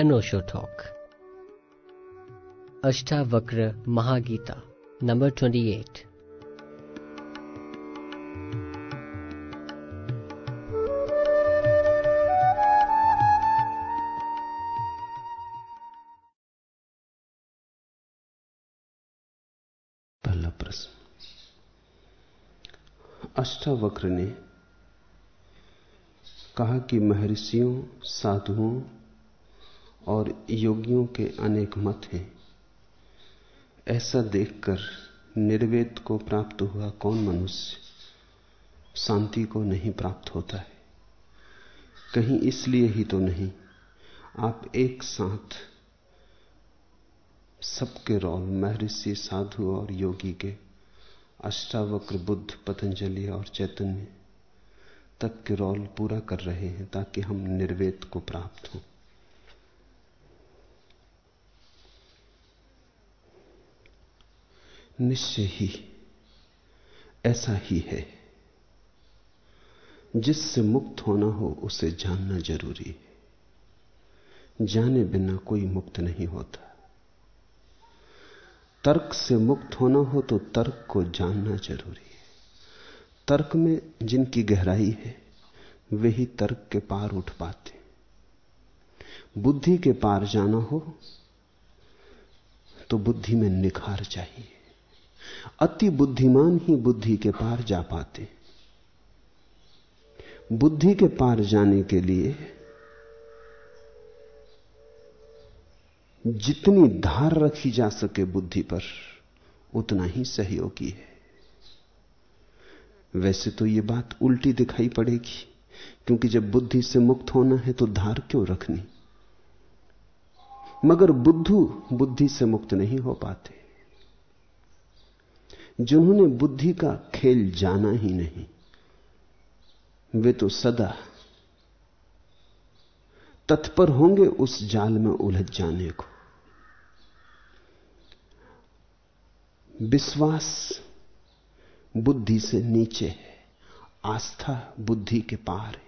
अनोशो talk Ashtavakra Mahagita number twenty eight Ashtavakra ने कहा कि महर्षियों साधुओं और योगियों के अनेक मत हैं। ऐसा देखकर निर्वेद को प्राप्त हुआ कौन मनुष्य? शांति को नहीं प्राप्त होता है। कहीं इसलिए ही तो नहीं। आप एक साथ सबके रोल, महर्षि, साधु और योगी के अष्टावक्र, बुद्ध, पतंजलि और चैतन्य तक के रोल पूरा कर रहे हैं ताकि हम निर्वेद को प्राप्त हों। निश्चय ही ऐसा ही है। जिससे मुक्त होना हो, उसे जानना ज़रूरी है। जाने बिना कोई मुक्त नहीं होता। तर्क से मुक्त होना हो तो तर्क को जानना ज़रूरी है। तर्क में जिनकी गहराई है, वे ही तर्क के पार उठ पाते बुद्धि के पार जाना हो तो बुद्धि में निखार चाहिए। अति बुद्धिमान ही बुद्धि के पार जा पाते। बुद्धि के पार जाने के लिए जितनी धार रखी जा सके बुद्धि पर, उतना ही सहयोगी है। वैसे तो यह बात उल्टी दिखाई पड़ेगी, क्योंकि जब बुद्धि से मुक्त होना है तो धार क्यों रखनी? मगर बुद्धू बुद्धि से मुक्त नहीं हो पाते। जिन्होंने बुद्धि का खेल जाना ही नहीं, वे तो सदा तत्पर होंगे उस जाल में उलझ जाने को। विश्वास बुद्धि से नीचे है, आस्था बुद्धि के पार है।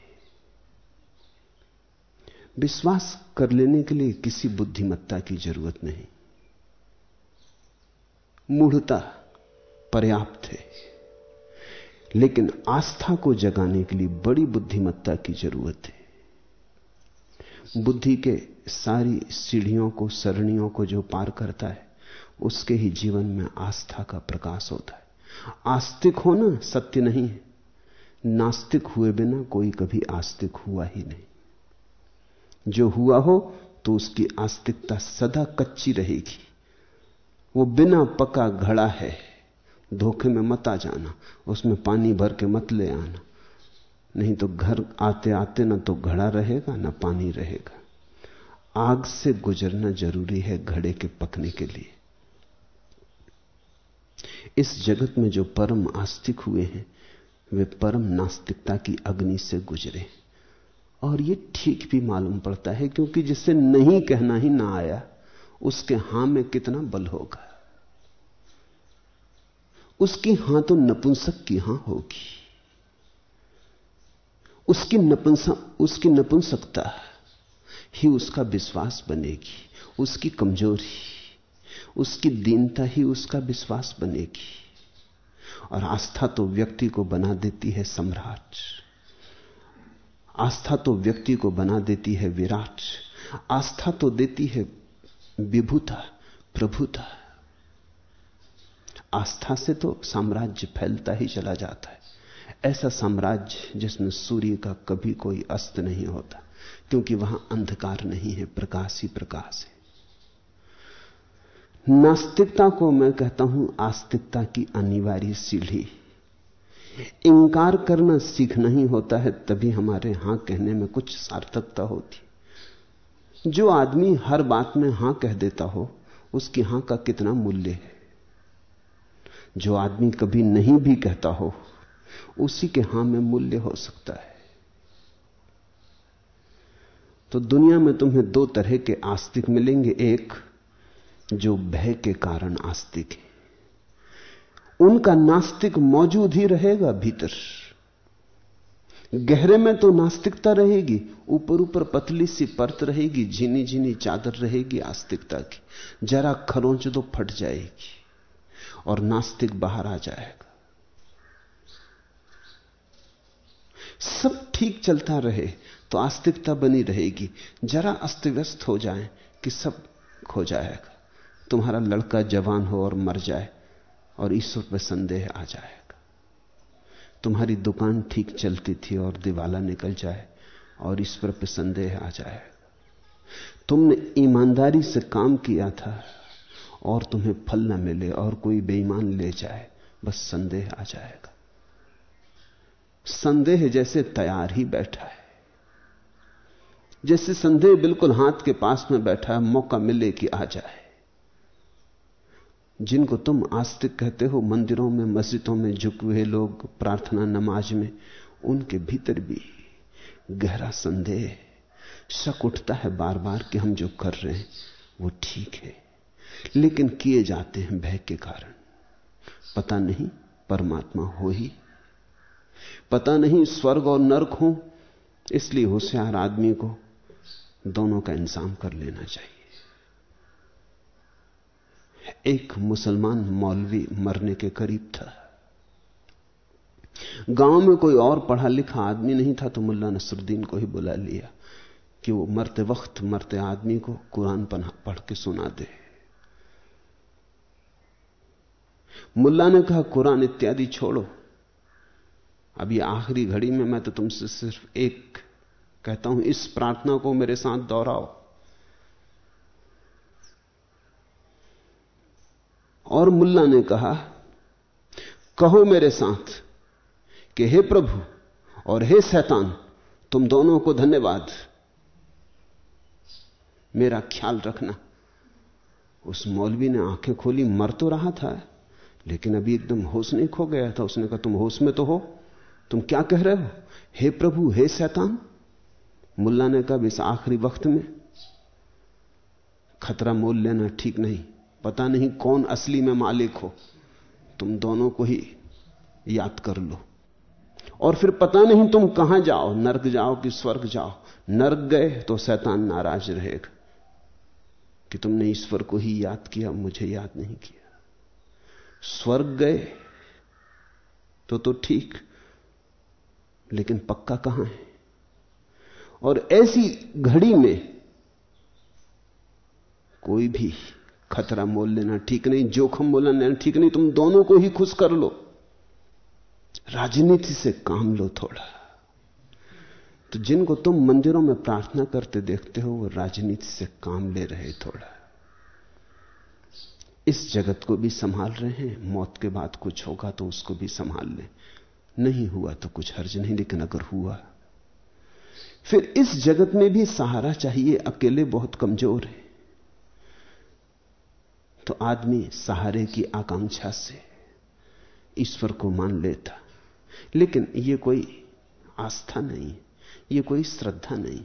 विश्वास कर लेने के लिए किसी बुद्धिमत्ता की ज़रूरत नहीं। मूढ़ता पर्याप्त है। लेकिन आस्था को जगाने के लिए बड़ी बुद्धिमत्ता की ज़रूरत है। बुद्धि के सारी सीढ़ियों को, सरणियों को जो पार करता है, उसके ही जीवन में आस्था का प्रकाश होता है। आस्तिक होना सत्य नहीं है। नास्तिक हुए बिना कोई कभी आस्तिक हुआ ही नहीं। जो हुआ हो तो उसकी आस्तिकता सदा कच्ची रहेगी। वो बिना पका घड़ा है। धोखे में मत आ जाना, उसमें पानी भर के मत ले आना। नहीं तो घर आते आते ना तो घड़ा रहेगा, ना पानी रहेगा। आग से गुजरना ज़रूरी है घड़े के पकने के लिए। इस जगत में जो परम आस्तिक हुए हैं, वे परम नास्तिकता की अग्नि से गुजरे। और ये ठीक भी मालूम पड़ता है, क्योंकि जिससे नहीं कहना ही ना आया, उसके हाँ में कितना बल होगा। उसकी हाँ तो नपुंसक की हाँ होगी। उसकी नपुंसक उसकी नपुंसकता ही उसका विश्वास बनेगी, उसकी कमज़ोरी, उसकी दीनता ही उसका विश्वास बनेगी। और आस्था तो व्यक्ति को बना देती है सम्राट। आस्था तो व्यक्ति को बना देती है विराट। आस्था तो देती है विभुता, प्रभुता। आस्था से तो साम्राज्य फैलता ही चला जाता है। ऐसा साम्राज्य जिसमें सूर्य का कभी कोई अस्त नहीं होता, क्योंकि वहाँ अंधकार नहीं है, प्रकाश ही प्रकाश है। नास्तिकता को मैं कहता हूँ, आस्तिकता की अनिवार्य सीढ़ी। इंकार करना सीखना ही होता है, तभी हमारे हाँ कहने में कुछ सार्थकता होती। जो आदमी हर बात में हाँ कह देता हो, उसकी हाँ का कितना मूल्य है? जो आदमी कभी नहीं भी कहता हो, उसी के हाँ में मूल्य हो सकता है। तो दुनिया में तुम्हें दो तरह के आस्तिक मिलेंगे, एक जो भय के कारण आस्तिक है। उनका नास्तिक मौजूद ही रहेगा भीतर। गहरे में तो नास्तिकता रहेगी, ऊपर ऊपर पतली सी परत रहेगी झीनी झीनी चादर रहेगी आस्तिकता की। जरा खरोंच तो फट जाएगी। और नास्तिक बाहर आ जाएगा। सब ठीक चलता रहे तो आस्तिकता बनी रहेगी। जरा अस्त व्यस्त हो जाए कि सब खो जाएगा। तुम्हारा लड़का जवान हो और मर जाए और ईश्वर पर संदेह आ जाएगा। तुम्हारी दुकान ठीक चलती थी और दिवाला निकल जाए और ईश्वर पर संदेह आ जाएगा तुमने ईमानदारी से काम किया था। और तुम्हें फल न मिले और कोई बेईमान ले जाए, बस संदेह आ जाएगा। संदेह जैसे तैयार ही बैठा है। जैसे संदेह बिल्कुल हाथ के पास में बैठा है, मौका मिले कि आ जाए। जिनको तुम आस्तिक कहते हो, मंदिरों में, मस्जिदों में झुके हुए लोग, प्रार्थना नमाज़ में, उनके भीतर भी गहरा संदेह शक उठता है बार बार कि हम जो कर रहे हैं, वो ठीक है। लेकिन किए जाते हैं भय के कारण। पता नहीं परमात्मा हो ही। पता नहीं स्वर्ग और नरक हो, इसलिए होशियार आदमी को दोनों का इंतज़ाम कर लेना चाहिए। एक मुसलमान मौलवी मरने के करीब था। गाँव में कोई और पढ़ा लिखा आदमी नहीं था तो मुल्ला नसरुद्दीन को ही बुला लिया कि वो मरते वक्त मरते आदमी को कुरान पढ़ के सुना दे। मुल्ला ने कहा, कुरान इत्यादि छोड़ो। अभी आखिरी घड़ी में मैं तो तुमसे सिर्फ़ एक कहता हूँ, इस प्रार्थना को मेरे साथ दोहराओ। और मुल्ला ने कहा, कहो मेरे साथ कि हे प्रभु और हे शैतान, तुम दोनों को धन्यवाद। मेरा ख्याल रखना। उस मौलवी ने आँखें खोली, मर तो रहा था। लेकिन अभी एकदम होश नहीं खो गया था। उसने कहा, तुम होश में तो हो। तुम क्या कह रहे हो? हे प्रभु, हे शैतान। मुल्ला ने कहा, इस आखिरी वक्त में खतरा मोल लेना ठीक नहीं। पता नहीं कौन असली में मालिक हो। तुम दोनों को ही याद कर लो। और फिर पता नहीं तुम कहाँ जाओ। नर्क जाओ कि स्वर्ग जाओ। नर्क गए तो शैतान नाराज़ रहेगा कि तुमने ईश्वर को ही याद किया, मुझे याद नहीं किया। स्वर्ग गए तो तो ठीक, लेकिन पक्का कहाँ है? और ऐसी घड़ी में कोई भी खतरा मोल लेना ठीक नहीं, जोखम मोल लेना ठीक नहीं, तुम दोनों को ही खुश कर लो। राजनीति से काम लो थोड़ा। तो जिनको तुम मंदिरों में प्रार्थना करते देखते हो, वो राजनीति से काम ले रहे थोड़ा। इस जगत को भी संभाल रहे हैं, मौत के बाद कुछ होगा तो उसको भी संभाल लें। नहीं हुआ तो कुछ हर्ज नहीं, लेकिन अगर हुआ, फिर इस जगत में भी सहारा चाहिए, अकेले बहुत कमज़ोर है। तो आदमी सहारे की आकांक्षा से ईश्वर को मान लेता, लेकिन यह कोई आस्था नहीं यह कोई श्रद्धा नहीं।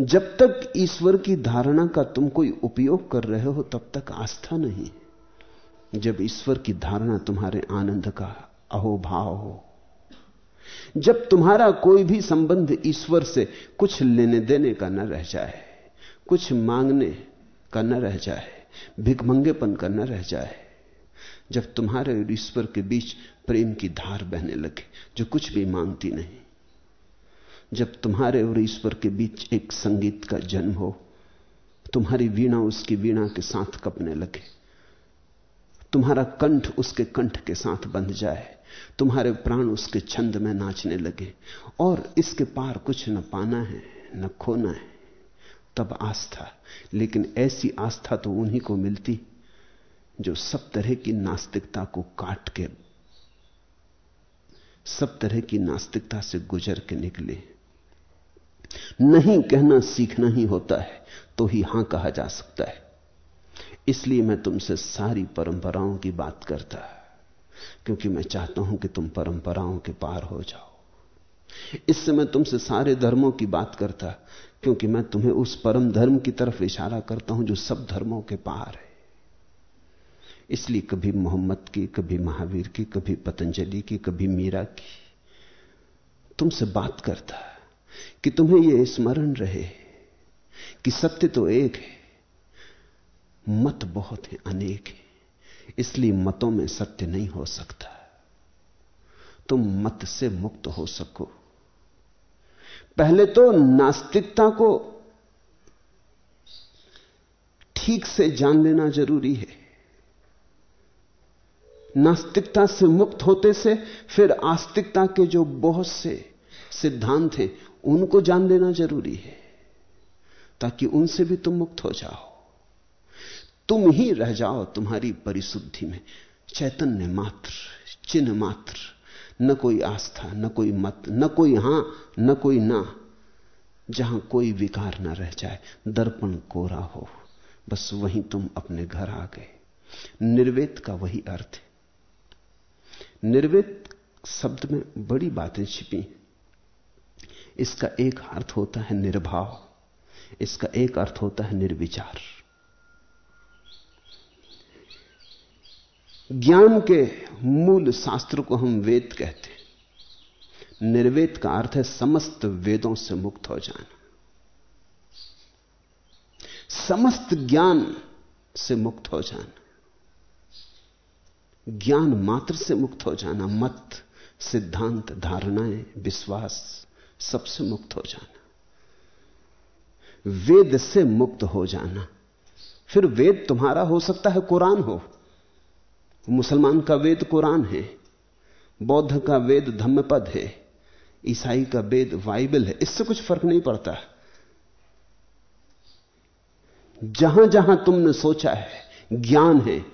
जब तक ईश्वर की धारणा का तुम कोई उपयोग कर रहे हो, तब तक आस्था नहीं। जब ईश्वर की धारणा तुम्हारे आनंद का अहोभाव हो, जब तुम्हारा कोई भी संबंध ईश्वर से कुछ लेने देने का न रह जाए, कुछ मांगने का न रह जाए भिकमंगेपन का न रह जाए, जब तुम्हारे और ईश्वर के बीच प्रेम की धार बहने लगे, जो कुछ भी मांगती नहीं जब तुम्हारे और ईश्वर के बीच एक संगीत का जन्म हो, तुम्हारी वीणा उसकी वीणा के साथ कपने लगे। तुम्हारा कंठ उसके कंठ के साथ बंध जाए, तुम्हारे प्राण उसके छंद में नाचने लगे और इसके पार कुछ न पाना है, न खोना है। तब आस्था, लेकिन ऐसी आस्था तो उन्हीं को मिलती जो सब तरह की नास्तिकता को काट के, सब तरह की नास्तिकता से गुजर के निकले। नहीं कहना सीखना ही होता है तो ही हाँ कहा जा सकता है। इसलिए मैं तुमसे सारी परंपराओं की बात करता, क्योंकि मैं चाहता हूँ कि तुम परंपराओं के पार हो जाओ। इससे मैं तुमसे सारे धर्मों की बात करता, क्योंकि मैं तुम्हें उस परम धर्म की तरफ़ इशारा करता हूँ जो सब धर्मों के पार है। इसलिए कभी मोहम्मद की, कभी महावीर की, कभी पतंजलि की, कभी मीरा की तुमसे बात करता। कि तुम्हें यह स्मरण रहे कि सत्य तो एक है, मत बहुत है अनेक है। इसलिए मतों में सत्य नहीं हो सकता। तुम मत से मुक्त हो सको। पहले तो नास्तिकता को ठीक से जान लेना ज़रूरी है। नास्तिकता से मुक्त होते से फिर आस्तिकता के जो बहुत से सिद्धांत हैं उनको जान लेना ज़रूरी है, ताकि उनसे भी तुम मुक्त हो जाओ। तुम ही रह जाओ तुम्हारी परिशुद्धि में। चैतन्य मात्र, चिन्ह मात्र, न कोई आस्था, न कोई मत, न कोई हाँ, न कोई ना। जहाँ कोई विकार ना रह जाए, दर्पण कोरा हो, बस वहीं तुम अपने घर आ गए। निर्वेद का वही अर्थ है। निर्वेद शब्द में बड़ी बातें छिपी इसका एक अर्थ होता है निर्भाव। इसका एक अर्थ होता है निर्विचार। ज्ञान के मूल शास्त्र को हम वेद कहते हैं। निर्वेद का अर्थ है समस्त वेदों से मुक्त हो जाना। समस्त ज्ञान से मुक्त हो जाना। ज्ञान मात्र से मुक्त हो जाना, मत, सिद्धांत, धारणाएँ, विश्वास। सबसे मुक्त हो जाना। वेद से मुक्त हो जाना। फिर वेद तुम्हारा हो सकता है कुरान हो। मुसलमान का वेद कुरान है, बौद्ध का वेद धम्मपद है, ईसाई का वेद बाइबल है, इससे कुछ फ़र्क नहीं पड़ता। जहाँ जहाँ तुमने सोचा है, ज्ञान है,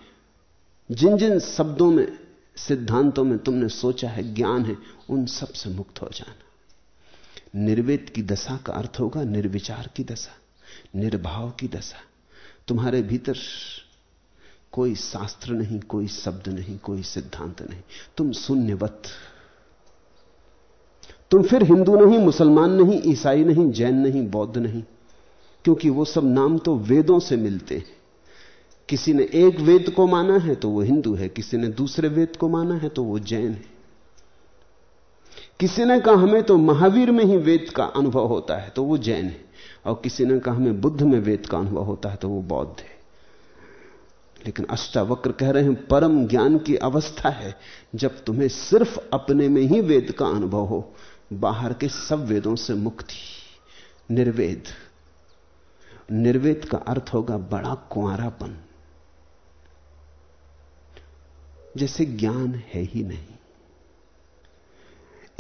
जिन जिन शब्दों में, सिद्धांतों में तुमने सोचा है ज्ञान है, उन सबसे मुक्त हो जाना। निर्वेद की दशा का अर्थ होगा निर्विचार की दशा, निर्भाव की दशा। तुम्हारे भीतर कोई शास्त्र नहीं, कोई शब्द नहीं, कोई सिद्धांत नहीं। तुम शून्यवत। तुम फिर हिंदू नहीं, मुसलमान नहीं, ईसाई नहीं, जैन नहीं, बौद्ध नहीं, क्योंकि वो सब नाम तो वेदों से मिलते हैं। किसी ने एक वेद को माना है तो वो हिंदू है, किसी ने दूसरे वेद को माना है तो वो जैन है। किसी ने कहा, हमें तो महावीर में ही वेद का अनुभव होता है। तो वो जैन है। और किसी ने कहा, हमें बुद्ध में वेद का अनुभव होता है। तो वो बौद्ध है। लेकिन अष्टावक्र कह रहे हैं, परम ज्ञान की अवस्था है, जब तुम्हें सिर्फ़ अपने में ही वेद का अनुभव हो, बाहर के सब वेदों से मुक्ति। निर्वेद। निर्वेद का अर्थ होगा बड़ा कुआरापन जैसे ज्ञान है ही नहीं।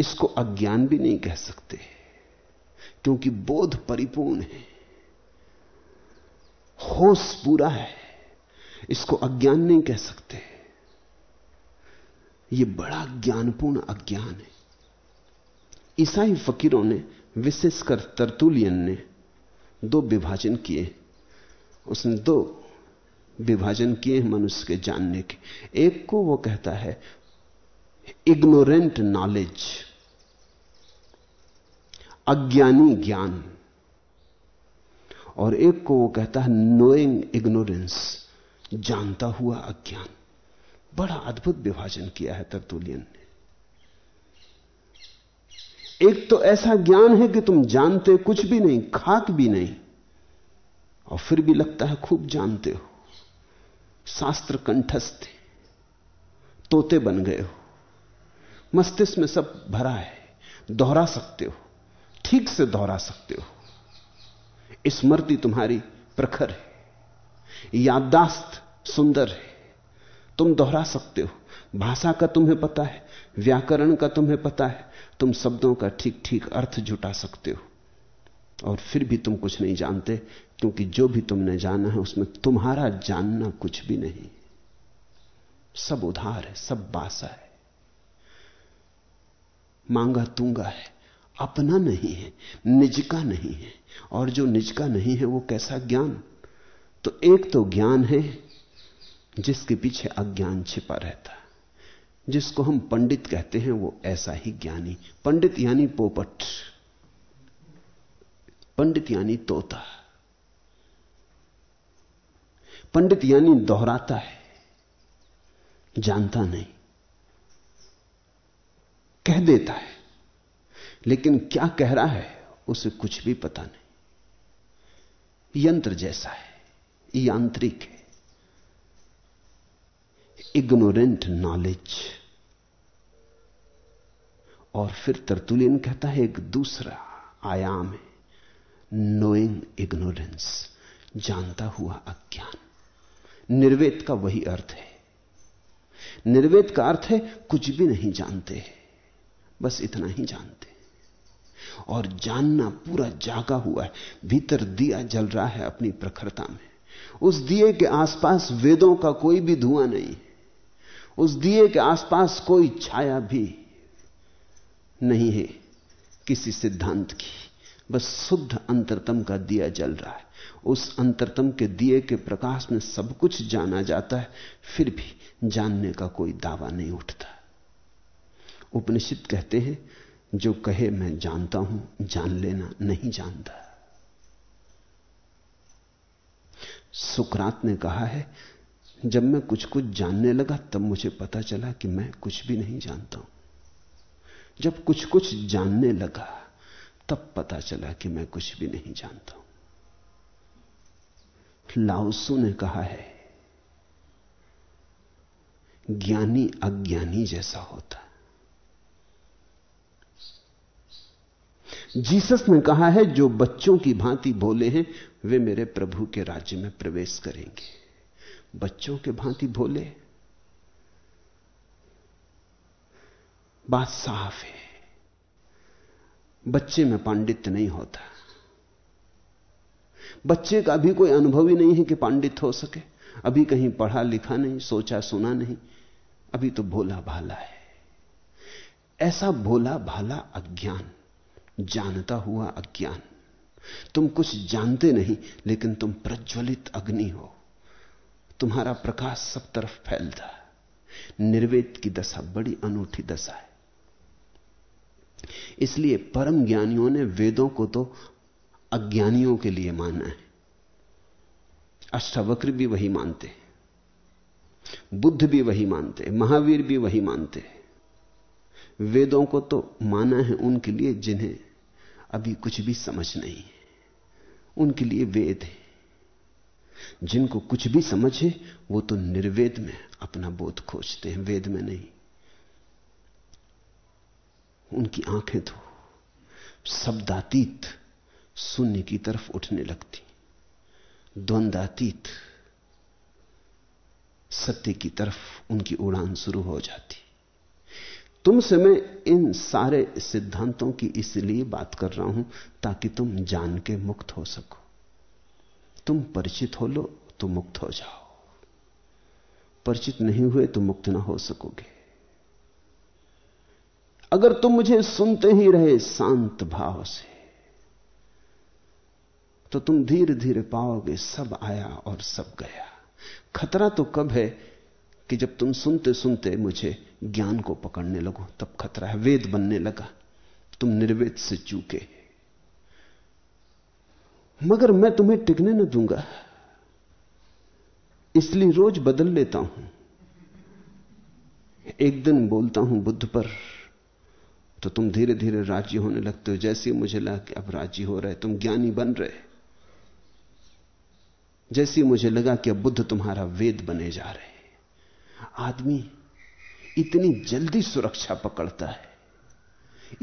इसको अज्ञान भी नहीं कह सकते, क्योंकि बोध परिपूर्ण है। होश पूरा है, इसको अज्ञान नहीं कह सकते। यह बड़ा ज्ञानपूर्ण अज्ञान है। ईसाई फकीरों ने, विशेषकर तरतुलियन ने, दो विभाजन किए। उसने दो विभाजन किए मनुष्य के जानने के। एक को वो कहता है इग्नोरेंट नॉलेज अज्ञानी ज्ञान। और एक को वो कहता है नोइंग इग्नोरेंस जानता हुआ अज्ञान। बड़ा अद्भुत विभाजन किया है तरतुलियन ने। एक तो ऐसा ज्ञान है कि तुम जानते कुछ भी नहीं, खाक भी नहीं, और फिर भी लगता है खूब जानते हो। शास्त्र कंठस्थ तोते बन गए हो, मस्तिष्क में सब भरा है, दोहरा सकते हो। ठीक से दोहरा सकते हो। स्मृति तुम्हारी प्रखर है, याददाश्त सुंदर है। तुम दोहरा सकते हो। भाषा का तुम्हें पता है, व्याकरण का तुम्हें पता है। तुम शब्दों का ठीक ठीक अर्थ जुटा सकते हो। और फिर भी तुम कुछ नहीं जानते, क्योंकि जो भी तुमने जाना है, उसमें तुम्हारा जानना कुछ भी नहीं। सब उधार है, सब बासा है। मांगा तूँगा है। अपना नहीं है, निज का नहीं है। और जो निज का नहीं है, वो कैसा ज्ञान? तो एक तो ज्ञान है जिसके पीछे अज्ञान छिपा रहता जिसको हम पंडित कहते हैं, वो ऐसा ही ज्ञानी। पंडित यानी पोपट। पंडित यानी तोता। पंडित यानी दोहराता है। जानता नहीं। कह देता है। लेकिन क्या कह रहा है, उसे कुछ भी पता नहीं। यंत्र जैसा है, यांत्रिक है। इग्नोरेंट नॉलेज और फिर तरतुलियन कहता है, एक दूसरा आयाम है नोइंग इग्नोरेंस जानता हुआ अज्ञान। निर्वेद का वही अर्थ है। निर्वेद का अर्थ है, कुछ भी नहीं जानते, बस इतना ही जानते। और जानना पूरा जागा हुआ है। भीतर दिया जल रहा है अपनी प्रखरता में। उस दिए के आसपास वेदों का कोई भी धुआँ नहीं। उस दिए के आसपास कोई छाया भी नहीं है किसी सिद्धांत की। बस शुद्ध अंतरतम का दिया जल रहा है। उस अंतरतम के दिए के प्रकाश में सब कुछ जाना जाता है, फिर भी जानने का कोई दावा नहीं उठता। उपनिषद कहते हैं जो कहे मैं जानता हूँ, जान लेना, नहीं जानता। सुकरात ने कहा है, जब मैं कुछ कुछ जानने लगा, तब मुझे पता चला कि मैं कुछ भी नहीं जानता हूँ। जब कुछ कुछ जानने लगा, तब पता चला कि मैं कुछ भी नहीं जानता हूँ। लाउसू ने कहा है, ज्ञानी अज्ञानी जैसा होता जीसस ने कहा है, जो बच्चों की भांति भोले हैं, वे मेरे प्रभु के राज्य में प्रवेश करेंगे। बच्चों के भांति भोले? बात साफ़ है। बच्चे में पांडित्य नहीं होता। बच्चे का भी कोई अनुभव ही नहीं है कि पांडित हो सके। अभी कहीं पढ़ा लिखा नहीं, सोचा सुना नहीं, अभी तो भोला भाला है। ऐसा भोला भाला अज्ञान जानता हुआ अज्ञान। तुम कुछ जानते नहीं, लेकिन तुम प्रज्वलित अग्नि हो। तुम्हारा प्रकाश सब तरफ़ फैलता है। निर्वेद की दशा बड़ी अनूठी दशा है। इसलिए परम ज्ञानियों ने वेदों को तो अज्ञानियों के लिए माना है। अष्टावक्र भी वही मानते बुद्ध भी वही मानते महावीर भी वही मानते वेदों को तो माना है उनके लिए जिन्हें अभी कुछ भी समझ नहीं है। उनके लिए वेद है। जिनको कुछ भी समझ है, वो तो निर्वेद में अपना बोध खोजते हैं, वेद में नहीं। उनकी आँखें तो शब्दातीत शून्य की तरफ़ उठने लगती, द्वंदातीत सत्य की तरफ़ उनकी उड़ान शुरू हो जाती। तुमसे मैं इन सारे सिद्धांतों की इसलिए बात कर रहा हूँ ताकि तुम जान के मुक्त हो सको। तुम परिचित हो लो तो मुक्त हो जाओ। परिचित नहीं हुए तो मुक्त ना हो सकोगे। अगर तुम मुझे सुनते ही रहे शांत भाव से तो तुम धीरे धीरे पाओगे सब आया और सब गया। खतरा तो कब है कि जब तुम सुनते सुनते मुझे ज्ञान को पकड़ने लगो, तब खतरा है, वेद बनने लगा। तुम निर्वेद से चूके। मगर मैं तुम्हें टिकने न दूँगा। इसलिए रोज बदल लेता हूँ। एक दिन बोलता हूँ बुद्ध पर तो तुम धीरे धीरे राज़ी होने लगते हो, जैसे मुझे लगा कि अब राज़ी हो रहे, तुम ज्ञानी बन रहे। जैसे मुझे लगा कि अब बुद्ध तुम्हारा वेद बने जा रहे। आदमी इतनी जल्दी सुरक्षा पकड़ता है।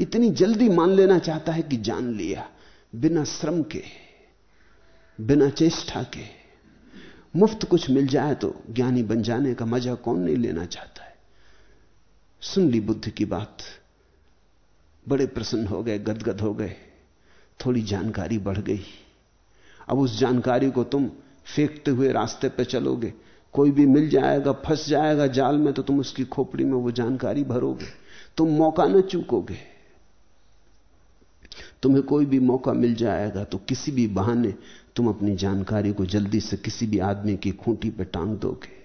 इतनी जल्दी मान लेना चाहता है कि जान लिया, बिना श्रम के, बिना चेष्टा के। मुफ़्त कुछ मिल जाए तो ज्ञानी बन जाने का मज़ा कौन नहीं लेना चाहता है? सुन ली बुद्ध की बात। बड़े प्रसन्न हो गए, गदगद हो गए। थोड़ी जानकारी बढ़ गई। अब उस जानकारी को तुम फेंकते हुए रास्ते पर चलोगे। कोई भी मिल जाएगा, फंस जाएगा जाल में तो तुम उसकी खोपड़ी में वो जानकारी भरोगे। तुम मौका न चूकोगे। तुम्हें कोई भी मौका मिल जाएगा तो किसी भी बहाने तुम अपनी जानकारी को जल्दी से किसी भी आदमी की खूंटी पर टांग दोगे।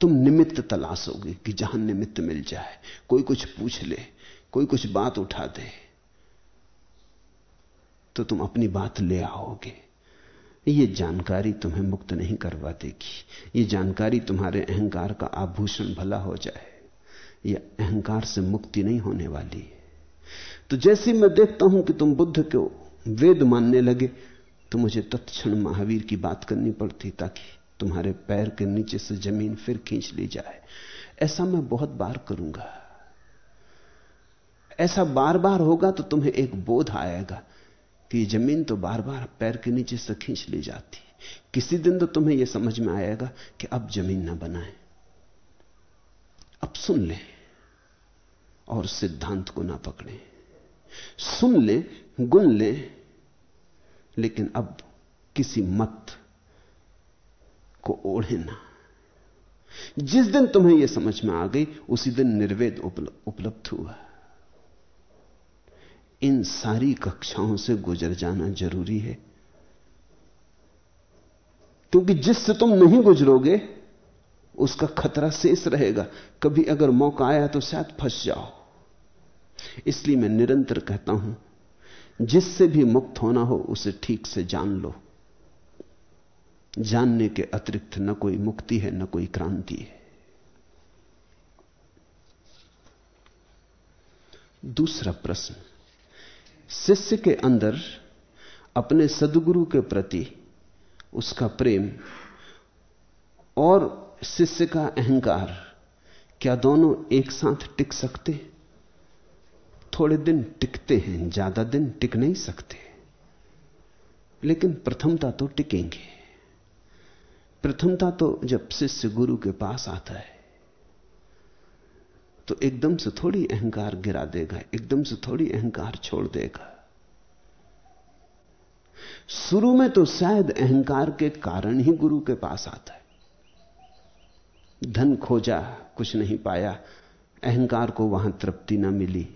तुम निमित्त तलाशोगे कि जहाँ निमित्त मिल जाए, कोई कुछ पूछ ले, कोई कुछ बात उठा दे तो तुम अपनी बात ले आओगे। ये जानकारी तुम्हें मुक्त नहीं करवा देगी। ये जानकारी तुम्हारे अहंकार का आभूषण भला हो जाए। ये अहंकार से मुक्ति नहीं होने वाली तो जैसे मैं देखता हूँ कि तुम बुद्ध को वेद मानने लगे तो मुझे तत्क्षण महावीर की बात करनी पड़ती ताकि तुम्हारे पैर के नीचे से ज़मीन फिर खींच ली जाए। ऐसा मैं बहुत बार करूँगा। ऐसा बार बार होगा तो तुम्हें एक बोध आएगा। कि ज़मीन तो बार बार पैर के नीचे से खींच ली जाती किसी दिन तो तुम्हें यह समझ में आएगा कि अब ज़मीन ना बनाए। अब सुन ले और सिद्धांत को ना पकड़े। सुन ले, गुन ले, लेकिन अब किसी मत को ओढ़े ना। जिस दिन तुम्हें यह समझ में आ गई, उसी दिन निर्वेद उपलब्ध हुआ। इन सारी कक्षाओं से गुजर जाना ज़रूरी है। क्योंकि जिससे तुम नहीं गुजरोगे, उसका खतरा शेष रहेगा। कभी अगर मौका आया तो शायद फंस जाओ। इसलिए मैं निरंतर कहता हूँ, जिससे भी मुक्त होना हो, उसे ठीक से जान लो। जानने के अतिरिक्त न कोई मुक्ति है, न कोई क्रांति है। दूसरा प्रश्न शिष्य के अंदर अपने सदगुरु के प्रति उसका प्रेम और शिष्य का अहंकार, क्या दोनों एक साथ टिक सकते? थोड़े दिन टिकते हैं, ज़्यादा दिन टिक नहीं सकते। लेकिन प्रथमता तो टिकेंगे। प्रथमता तो जब शिष्य गुरु के पास आता है तो एकदम से थोड़ी अहंकार गिरा देगा, एकदम से थोड़ी अहंकार छोड़ देगा। शुरू में तो शायद अहंकार के कारण ही गुरु के पास आता है। धन खोजा, कुछ नहीं पाया, अहंकार को वहाँ तृप्ति ना मिली।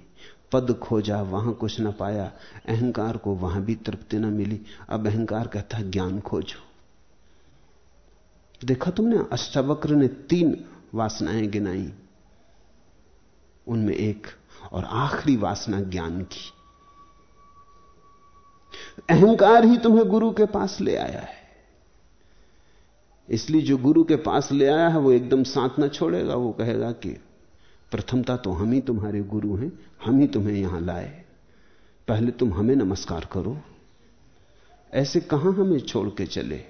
पद खोजा, वहाँ कुछ ना पाया, अहंकार को वहाँ भी तृप्ति ना मिली। अब अहंकार कहता है, ज्ञान खोजो। देखा तुमने, अष्टावक्र ने तीन वासनाएँ गिनाई। उनमें एक और आखिरी वासना ज्ञान की। अहंकार ही तुम्हें गुरु के पास ले आया है। इसलिए जो गुरु के पास ले आया है, वो एकदम साथ ना छोड़ेगा। वो कहेगा कि प्रथमता तो हम ही तुम्हारे गुरु हैं, हम ही तुम्हें यहाँ लाए। पहले तुम हमें नमस्कार करो। ऐसे कहाँ हमें छोड़ के चले?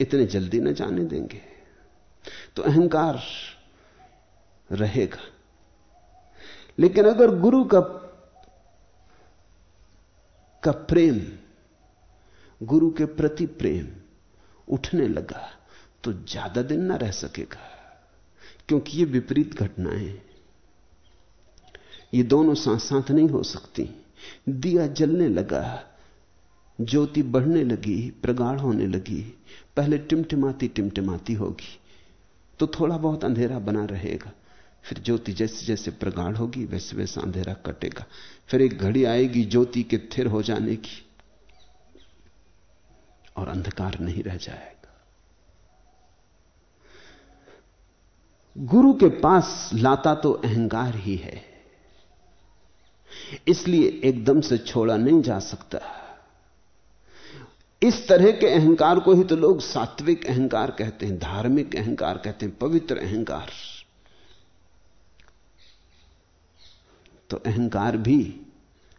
इतने जल्दी ना जाने देंगे। तो अहंकार रहेगा। लेकिन अगर गुरु का का प्रेम, गुरु के प्रति प्रेम उठने लगा तो ज़्यादा दिन ना रह सकेगा, क्योंकि ये विपरीत घटनाएँ, ये दोनों साथ साथ नहीं हो सकती। दिया जलने लगा, ज्योति बढ़ने लगी, प्रगाढ़ होने लगी, पहले टिमटिमाती टिमटिमाती होगी तो थोड़ा बहुत अंधेरा बना रहेगा। फिर ज्योति जैसे जैसे प्रगाढ़ होगी, वैसे वैसे अंधेरा कटेगा। फिर एक घड़ी आएगी ज्योति के थिर हो जाने की, और अंधकार नहीं रह जाएगा। गुरु के पास लाता तो अहंकार ही है, इसलिए एकदम से छोड़ा नहीं जा सकता। इस तरह के अहंकार को ही तो लोग सात्विक अहंकार कहते हैं, धार्मिक अहंकार कहते हैं, पवित्र अहंकार। तो अहंकार भी,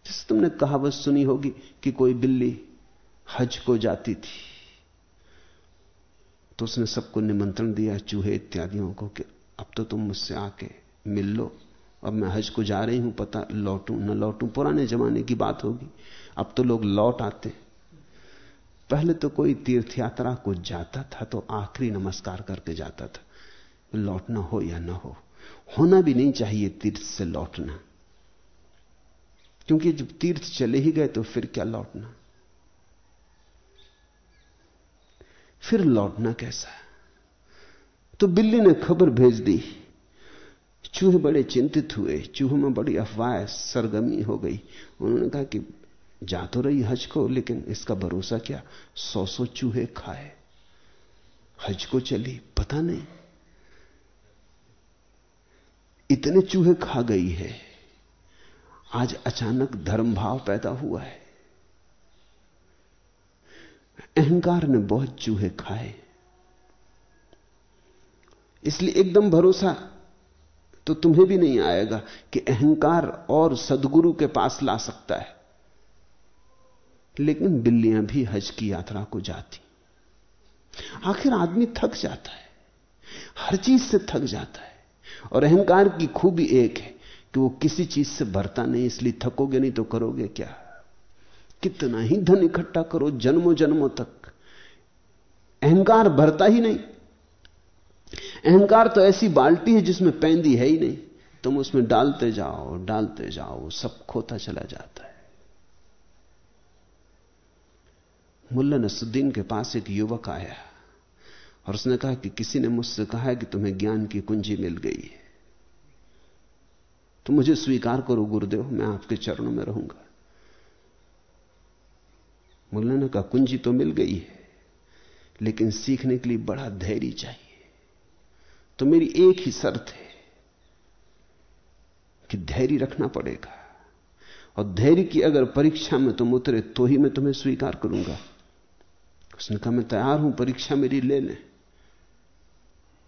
जैसे तुमने कहावत सुनी होगी कि कोई बिल्ली हज को जाती थी तो उसने सबको निमंत्रण दिया, चूहे इत्यादियों को कि अब तो तुम मुझसे आके मिल लो, अब मैं हज को जा रही हूँ, पता लौटूं, न लौटूं, पुराने जमाने की बात होगी, अब तो लोग लौट आते। पहले तो कोई तीर्थ यात्रा को जाता था तो आखिरी नमस्कार करके जाता था, लौटना हो या ना हो, होना भी नहीं चाहिए तीर्थ से लौटना। क्योंकि जब तीर्थ चले ही गए तो फिर क्या लौटना? फिर लौटना कैसा तो बिल्ली ने खबर भेज दी। चूहे बड़े चिंतित हुए। चूहों में बड़ी अफवाह सरगमी हो गई। उन्होंने कहा कि जा तो रही हज को, लेकिन इसका भरोसा क्या? सौ सौ चूहे खाए। हज को चली। पता नहीं। इतने चूहे खा गई है। आज अचानक धर्म भाव पैदा हुआ है। अहंकार ने बहुत चूहे खाए। इसलिए एकदम भरोसा तो तुम्हें भी नहीं आएगा कि अहंकार और सदगुरु के पास ला सकता है। लेकिन बिल्लियाँ भी हज की यात्रा को जाती। आखिर आदमी थक जाता है। हर चीज़ से थक जाता है। और अहंकार की खूबी एक है। कि वो किसी चीज़ से भरता नहीं, इसलिए थकोगे नहीं तो करोगे क्या? कितना ही धन इकट्ठा करो, जन्मों जन्मों तक। अहंकार भरता ही नहीं। अहंकार तो ऐसी बाल्टी है जिसमें पैंदी है ही नहीं। तुम उसमें डालते जाओ डालते जाओ सब खोता चला जाता है। मुल्ला नसुद्दीन के पास एक युवक आया और उसने कहा कि किसी ने मुझसे कहा है कि तुम्हें ज्ञान की कुंजी मिल गई है। तो मुझे स्वीकार करो, गुरुदेव, मैं आपके चरणों में रहूँगा। मुल्ला ने कहा, कुंजी तो मिल गई है, लेकिन सीखने के लिए बड़ा धैर्य चाहिए। तो मेरी एक ही शर्त है कि धैर्य रखना पड़ेगा। और धैर्य की अगर परीक्षा में तुम उतरे तो ही मैं तुम्हें स्वीकार करूँगा। उसने कहा, मैं तैयार हूँ, परीक्षा मेरी ले लें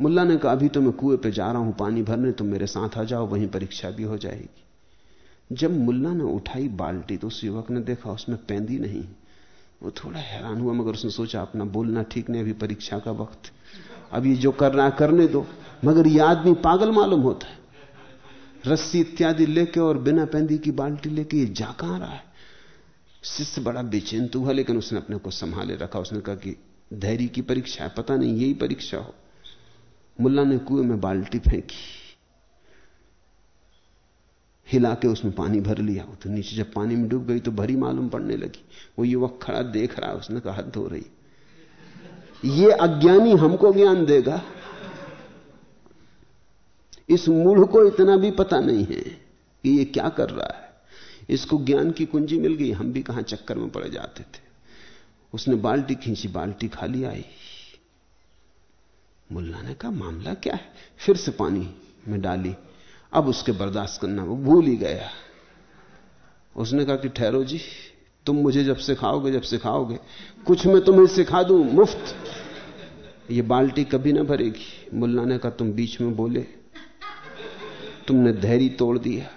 मुल्ला ने कहा, अभी तो मैं कुएँ पे जा रहा हूँ, पानी भरने, तुम मेरे साथ आ जाओ, वहीं परीक्षा भी हो जाएगी। जब मुल्ला ने उठाई बाल्टी तो उस युवक ने देखा, उसमें पैंदी नहीं। वो थोड़ा हैरान हुआ, मगर उसने सोचा, अपना बोलना ठीक नहीं, अभी परीक्षा का वक्त। अब ये जो कर रहा है, करने दो। मगर ये आदमी पागल मालूम होता है। रस्सी इत्यादि लेके और बिना पैंदी की बाल्टी लेके ये जा कहाँ रहा है? शिष्य बड़ा बेचैन तो हुआ, लेकिन उसने अपने को संभाले रखा। उसने कहा कि धैर्य की परीक्षा है, पता नहीं, यही परीक्षा हो। मुल्ला ने कुएँ में बाल्टी फेंकी। हिला के उसमें पानी भर लिया। तो नीचे जब पानी में डूब गई तो भरी मालूम पड़ने लगी। वो युवक खड़ा देख रहा है, उसने कहा, हद हो रही ये अज्ञानी हमको ज्ञान देगा। इस मूढ़ को इतना भी पता नहीं है कि ये क्या कर रहा है। इसको ज्ञान की कुंजी मिल गई। हम भी कहाँ चक्कर में पड़ जाते थे। उसने बाल्टी खींची, बाल्टी खाली आई। मुल्ला ने कहा, मामला क्या है? फिर से पानी में डाली। अब उसके बर्दाश्त करना, वो भूल ही गया। उसने कहा कि ठहरो जी, तुम मुझे जब सिखाओगे जब सिखाओगे। कुछ मैं तुम्हें सिखा दूँ, मुफ़्त। ये बाल्टी कभी ना भरेगी। मुल्ला ने कहा, तुम बीच में बोले, तुमने धैर्य तोड़ दिया।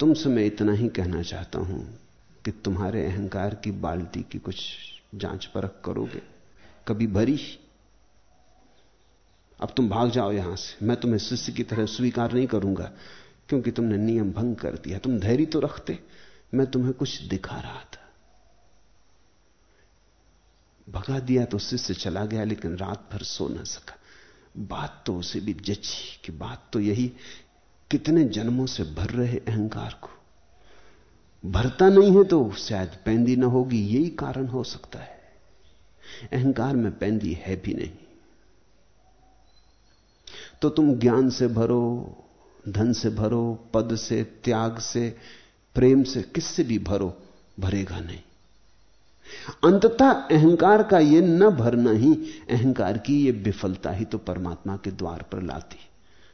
तुमसे मैं इतना ही कहना चाहता हूँ कि तुम्हारे अहंकार की बाल्टी की कुछ जाँच परख करोगे। कभी भरी। अब तुम भाग जाओ यहाँ से। मैं तुम्हें शिष्य की तरह स्वीकार नहीं करूँगा, क्योंकि तुमने नियम भंग कर दिया। तुम धैर्य तो रखते, मैं तुम्हें कुछ दिखा रहा था। भगा दिया तो शिष्य चला गया, लेकिन रात भर सो ना सका। बात तो उसे भी जची कि बात तो यही, कितने जन्मों से भर रहे अहंकार को। भरता नहीं है तो शायद पैंदी ना होगी, यही कारण हो सकता है। अहंकार में पैंदी है भी नहीं। तो तुम ज्ञान से भरो, धन से भरो, पद से, त्याग से, प्रेम से किससे भी भरो, भरेगा नहीं। अंततः अहंकार का यह न भरना ही, अहंकार की यह विफलता ही तो परमात्मा के द्वार पर लाती।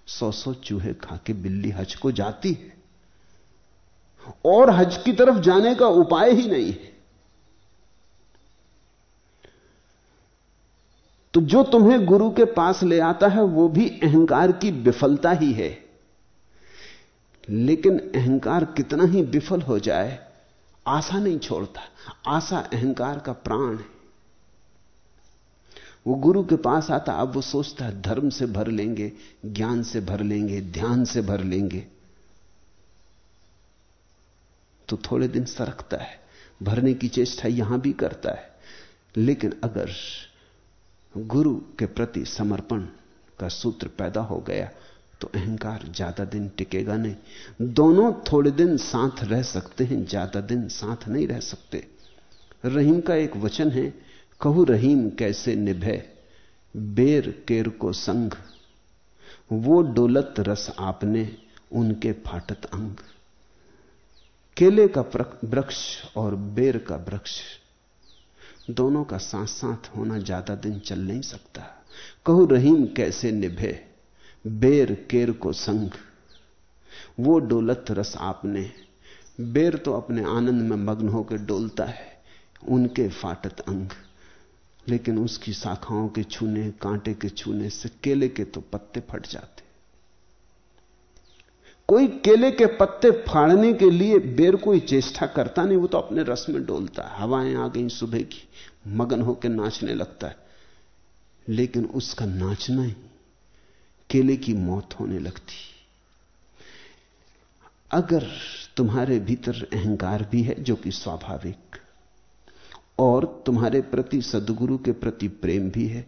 सौ सौ चूहे खा के बिल्ली हज को जाती है। और हज की तरफ़ जाने का उपाय ही नहीं है। तो जो तुम्हें गुरु के पास ले आता है, वो भी अहंकार की विफलता ही है। लेकिन अहंकार कितना ही विफल हो जाए, आशा नहीं छोड़ता। आशा अहंकार का प्राण है। वो गुरु के पास आता, अब वो सोचता है, धर्म से भर लेंगे, ज्ञान से भर लेंगे, ध्यान से भर लेंगे। तो थोड़े दिन सरकता है, भरने की चेष्टा यहाँ भी करता है। लेकिन अगर गुरु के प्रति समर्पण का सूत्र पैदा हो गया तो अहंकार ज़्यादा दिन टिकेगा नहीं। दोनों थोड़े दिन साथ रह सकते हैं, ज़्यादा दिन साथ नहीं रह सकते। रहीम का एक वचन है, कहु रहीम कैसे निभे, बेर केर को संग। वो डोलत रस आपने, उनके फाटत अंग। केले का वृक्ष और बेर का वृक्ष दोनों का साथ साथ होना ज़्यादा दिन चल नहीं सकता। कहू रहीम कैसे निभे? बेर केर को संग। वो डोलत रस आपने। बेर तो अपने आनंद में मग्न होकर डोलता है, उनके फाटत अंग। लेकिन उसकी शाखाओं के छूने, कांटे के छूने से केले के तो पत्ते फट जाते। कोई केले के पत्ते फाड़ने के लिए बेर कोई चेष्टा करता नहीं, वो तो अपने रस में डोलता है। हवाएँ आ गई सुबह की, मगन होकर नाचने लगता है। लेकिन उसका नाचना ही केले की मौत होने लगती। अगर तुम्हारे भीतर अहंकार भी है, जो कि स्वाभाविक, और तुम्हारे प्रति सदगुरु के प्रति प्रेम भी है,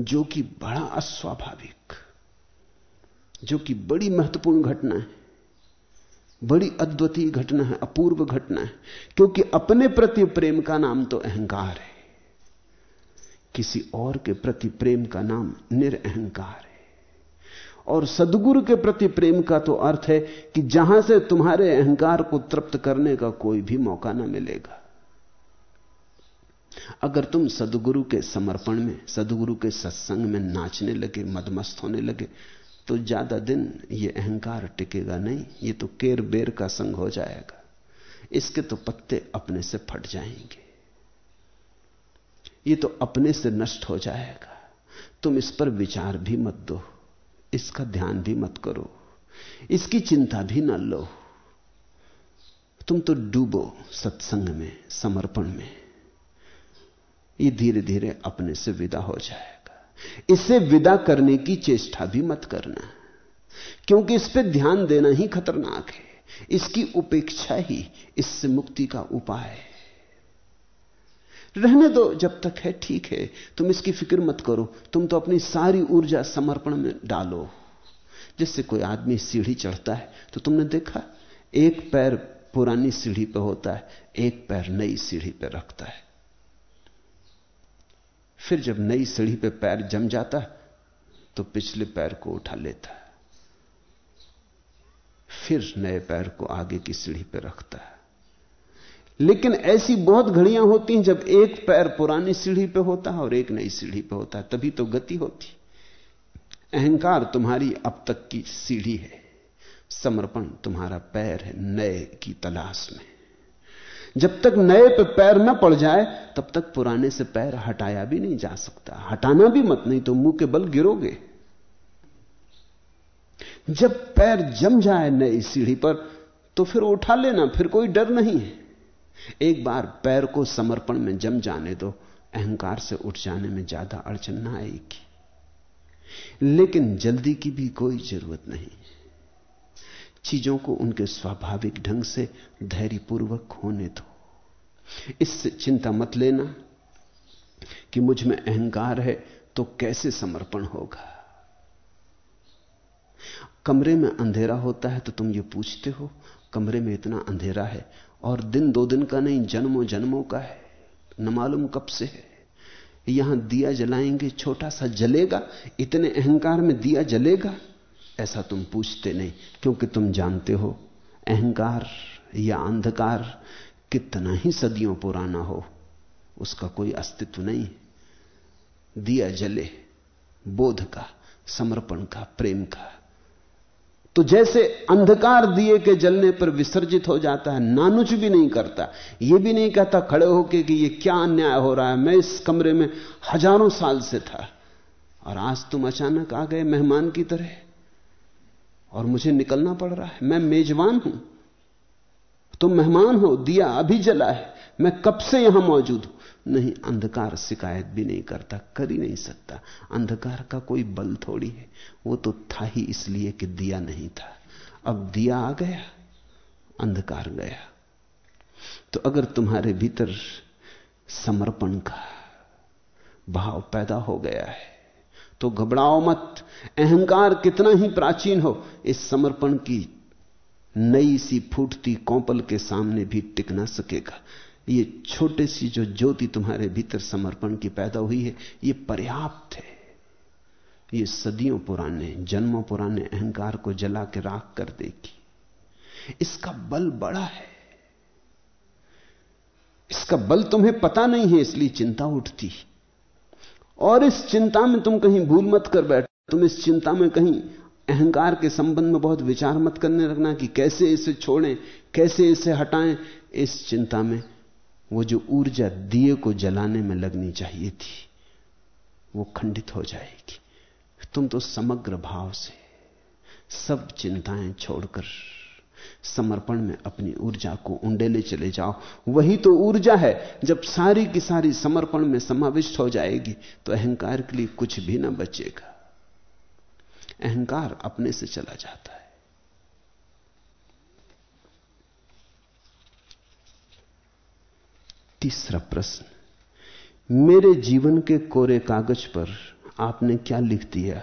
जो कि बड़ा अस्वाभाविक जो कि बड़ी महत्वपूर्ण घटना है। बड़ी अद्वितीय घटना है, अपूर्व घटना है। क्योंकि अपने प्रति प्रेम का नाम तो अहंकार है। किसी और के प्रति प्रेम का नाम निरअहकार है। और सदगुरु के प्रति प्रेम का तो अर्थ है कि जहाँ से तुम्हारे अहंकार को तृप्त करने का कोई भी मौका ना मिलेगा। अगर तुम सदगुरु के समर्पण में, सदगुरु के सत्संग में नाचने लगे, मदमस्त होने लगे तो ज़्यादा दिन ये अहंकार टिकेगा नहीं, ये तो केर बेर का संग हो जाएगा। इसके तो पत्ते अपने से फट जाएँगे। ये तो अपने से नष्ट हो जाएगा। तुम इस पर विचार भी मत दो, इसका ध्यान भी मत करो, इसकी चिंता भी न लो। तुम तो डूबो सत्संग में, समर्पण में। ये धीरे धीरे अपने से विदा हो जाएगा। इसे विदा करने की चेष्टा भी मत करना। क्योंकि इस पर ध्यान देना ही खतरनाक है। इसकी उपेक्षा ही इससे मुक्ति का उपाय है। रहने दो, जब तक है ठीक है। तुम इसकी फ़िक्र मत करो। तुम तो अपनी सारी ऊर्जा समर्पण में डालो। जिससे कोई आदमी सीढ़ी चढ़ता है तो तुमने देखा? एक पैर पुरानी सीढ़ी पर होता है, एक पैर नई सीढ़ी पर रखता है। फिर जब नई सीढ़ी पे पैर जम जाता तो पिछले पैर को उठा लेता फिर नए पैर को आगे की सीढ़ी पे रखता है। लेकिन ऐसी बहुत घड़ियाँ होती हैं जब एक पैर पुरानी सीढ़ी पे होता है और एक नई सीढ़ी पे होता है, तभी तो गति होती। अहंकार तुम्हारी अब तक की सीढ़ी है, समर्पण तुम्हारा पैर है नए की तलाश में। जब तक नए पे पैर न पड़ जाए, तब तक पुराने से पैर हटाया भी नहीं जा सकता। हटाना भी मत, नहीं तो मुँह के बल गिरोगे। जब पैर जम जाए नई सीढ़ी पर तो फिर उठा लेना, फिर कोई डर नहीं है। एक बार पैर को समर्पण में जम जाने दो, अहंकार से उठ जाने में ज़्यादा अड़चन ना आएगी। लेकिन जल्दी की भी कोई ज़रूरत नहीं। चीज़ों को उनके स्वाभाविक ढंग से धैर्यपूर्वक होने दो। इससे चिंता मत लेना कि मुझमें अहंकार है तो कैसे समर्पण होगा। कमरे में अंधेरा होता है तो तुम ये पूछते हो, कमरे में इतना अंधेरा है और दिन दो दिन का नहीं जन्मों जन्मों का है, न मालूम कब से है। यहाँ दिया जलाएँगे, छोटा सा जलेगा, इतने अहंकार में दिया जलेगा ऐसा तुम पूछते नहीं, क्योंकि तुम जानते हो, अहंकार या अंधकार कितना ही सदियों पुराना हो, उसका कोई अस्तित्व नहीं। दिया जले, बोध का, समर्पण का, प्रेम का। तो जैसे अंधकार दिए के जलने पर विसर्जित हो जाता है, नानुच भी नहीं करता। यह भी नहीं कहता, खड़े होके कि यह क्या अन्याय हो रहा है। मैं इस कमरे में हज़ारों साल से था, और आज तुम अचानक आ गए मेहमान की तरह। और मुझे निकलना पड़ रहा है। मैं मेजबान हूँ। तुम तो मेहमान हो, दिया अभी जला है। मैं कब से यहाँ मौजूद हूँ? नहीं, अंधकार शिकायत भी नहीं करता, कर ही नहीं सकता। अंधकार का कोई बल थोड़ी है। वो तो था ही इसलिए कि दिया नहीं था। अब दिया आ गया, अंधकार गया। तो अगर तुम्हारे भीतर समर्पण का भाव पैदा हो गया है तो घबराओ मत। अहंकार कितना ही प्राचीन हो, इस समर्पण की नई सी फूटती कौपल के सामने भी टिक ना सकेगा। ये छोटे सी जो ज्योति तुम्हारे भीतर समर्पण की पैदा हुई है, ये पर्याप्त है। ये सदियों पुराने, जन्मों पुराने अहंकार को जला के राख कर देगी। इसका बल बड़ा है। इसका बल तुम्हें पता नहीं है, इसलिए चिंता उठती। और इस चिंता में तुम कहीं भूल मत कर बैठ। तुम इस चिंता में कहीं अहंकार के संबंध में बहुत विचार मत करने लगना कि कैसे इसे छोड़ें, कैसे इसे हटाएँ। इस चिंता में वो जो ऊर्जा दिए को जलाने में लगनी चाहिए थी, वो खंडित हो जाएगी। तुम तो समग्र भाव से सब चिंताएँ छोड़कर समर्पण में अपनी ऊर्जा को उंडेले चले जाओ। वही तो ऊर्जा है। जब सारी की सारी समर्पण में समाविष्ट हो जाएगी तो अहंकार के लिए कुछ भी ना बचेगा। अहंकार अपने से चला जाता है। तीसरा प्रश्न, मेरे जीवन के कोरे कागज़ पर आपने क्या लिख दिया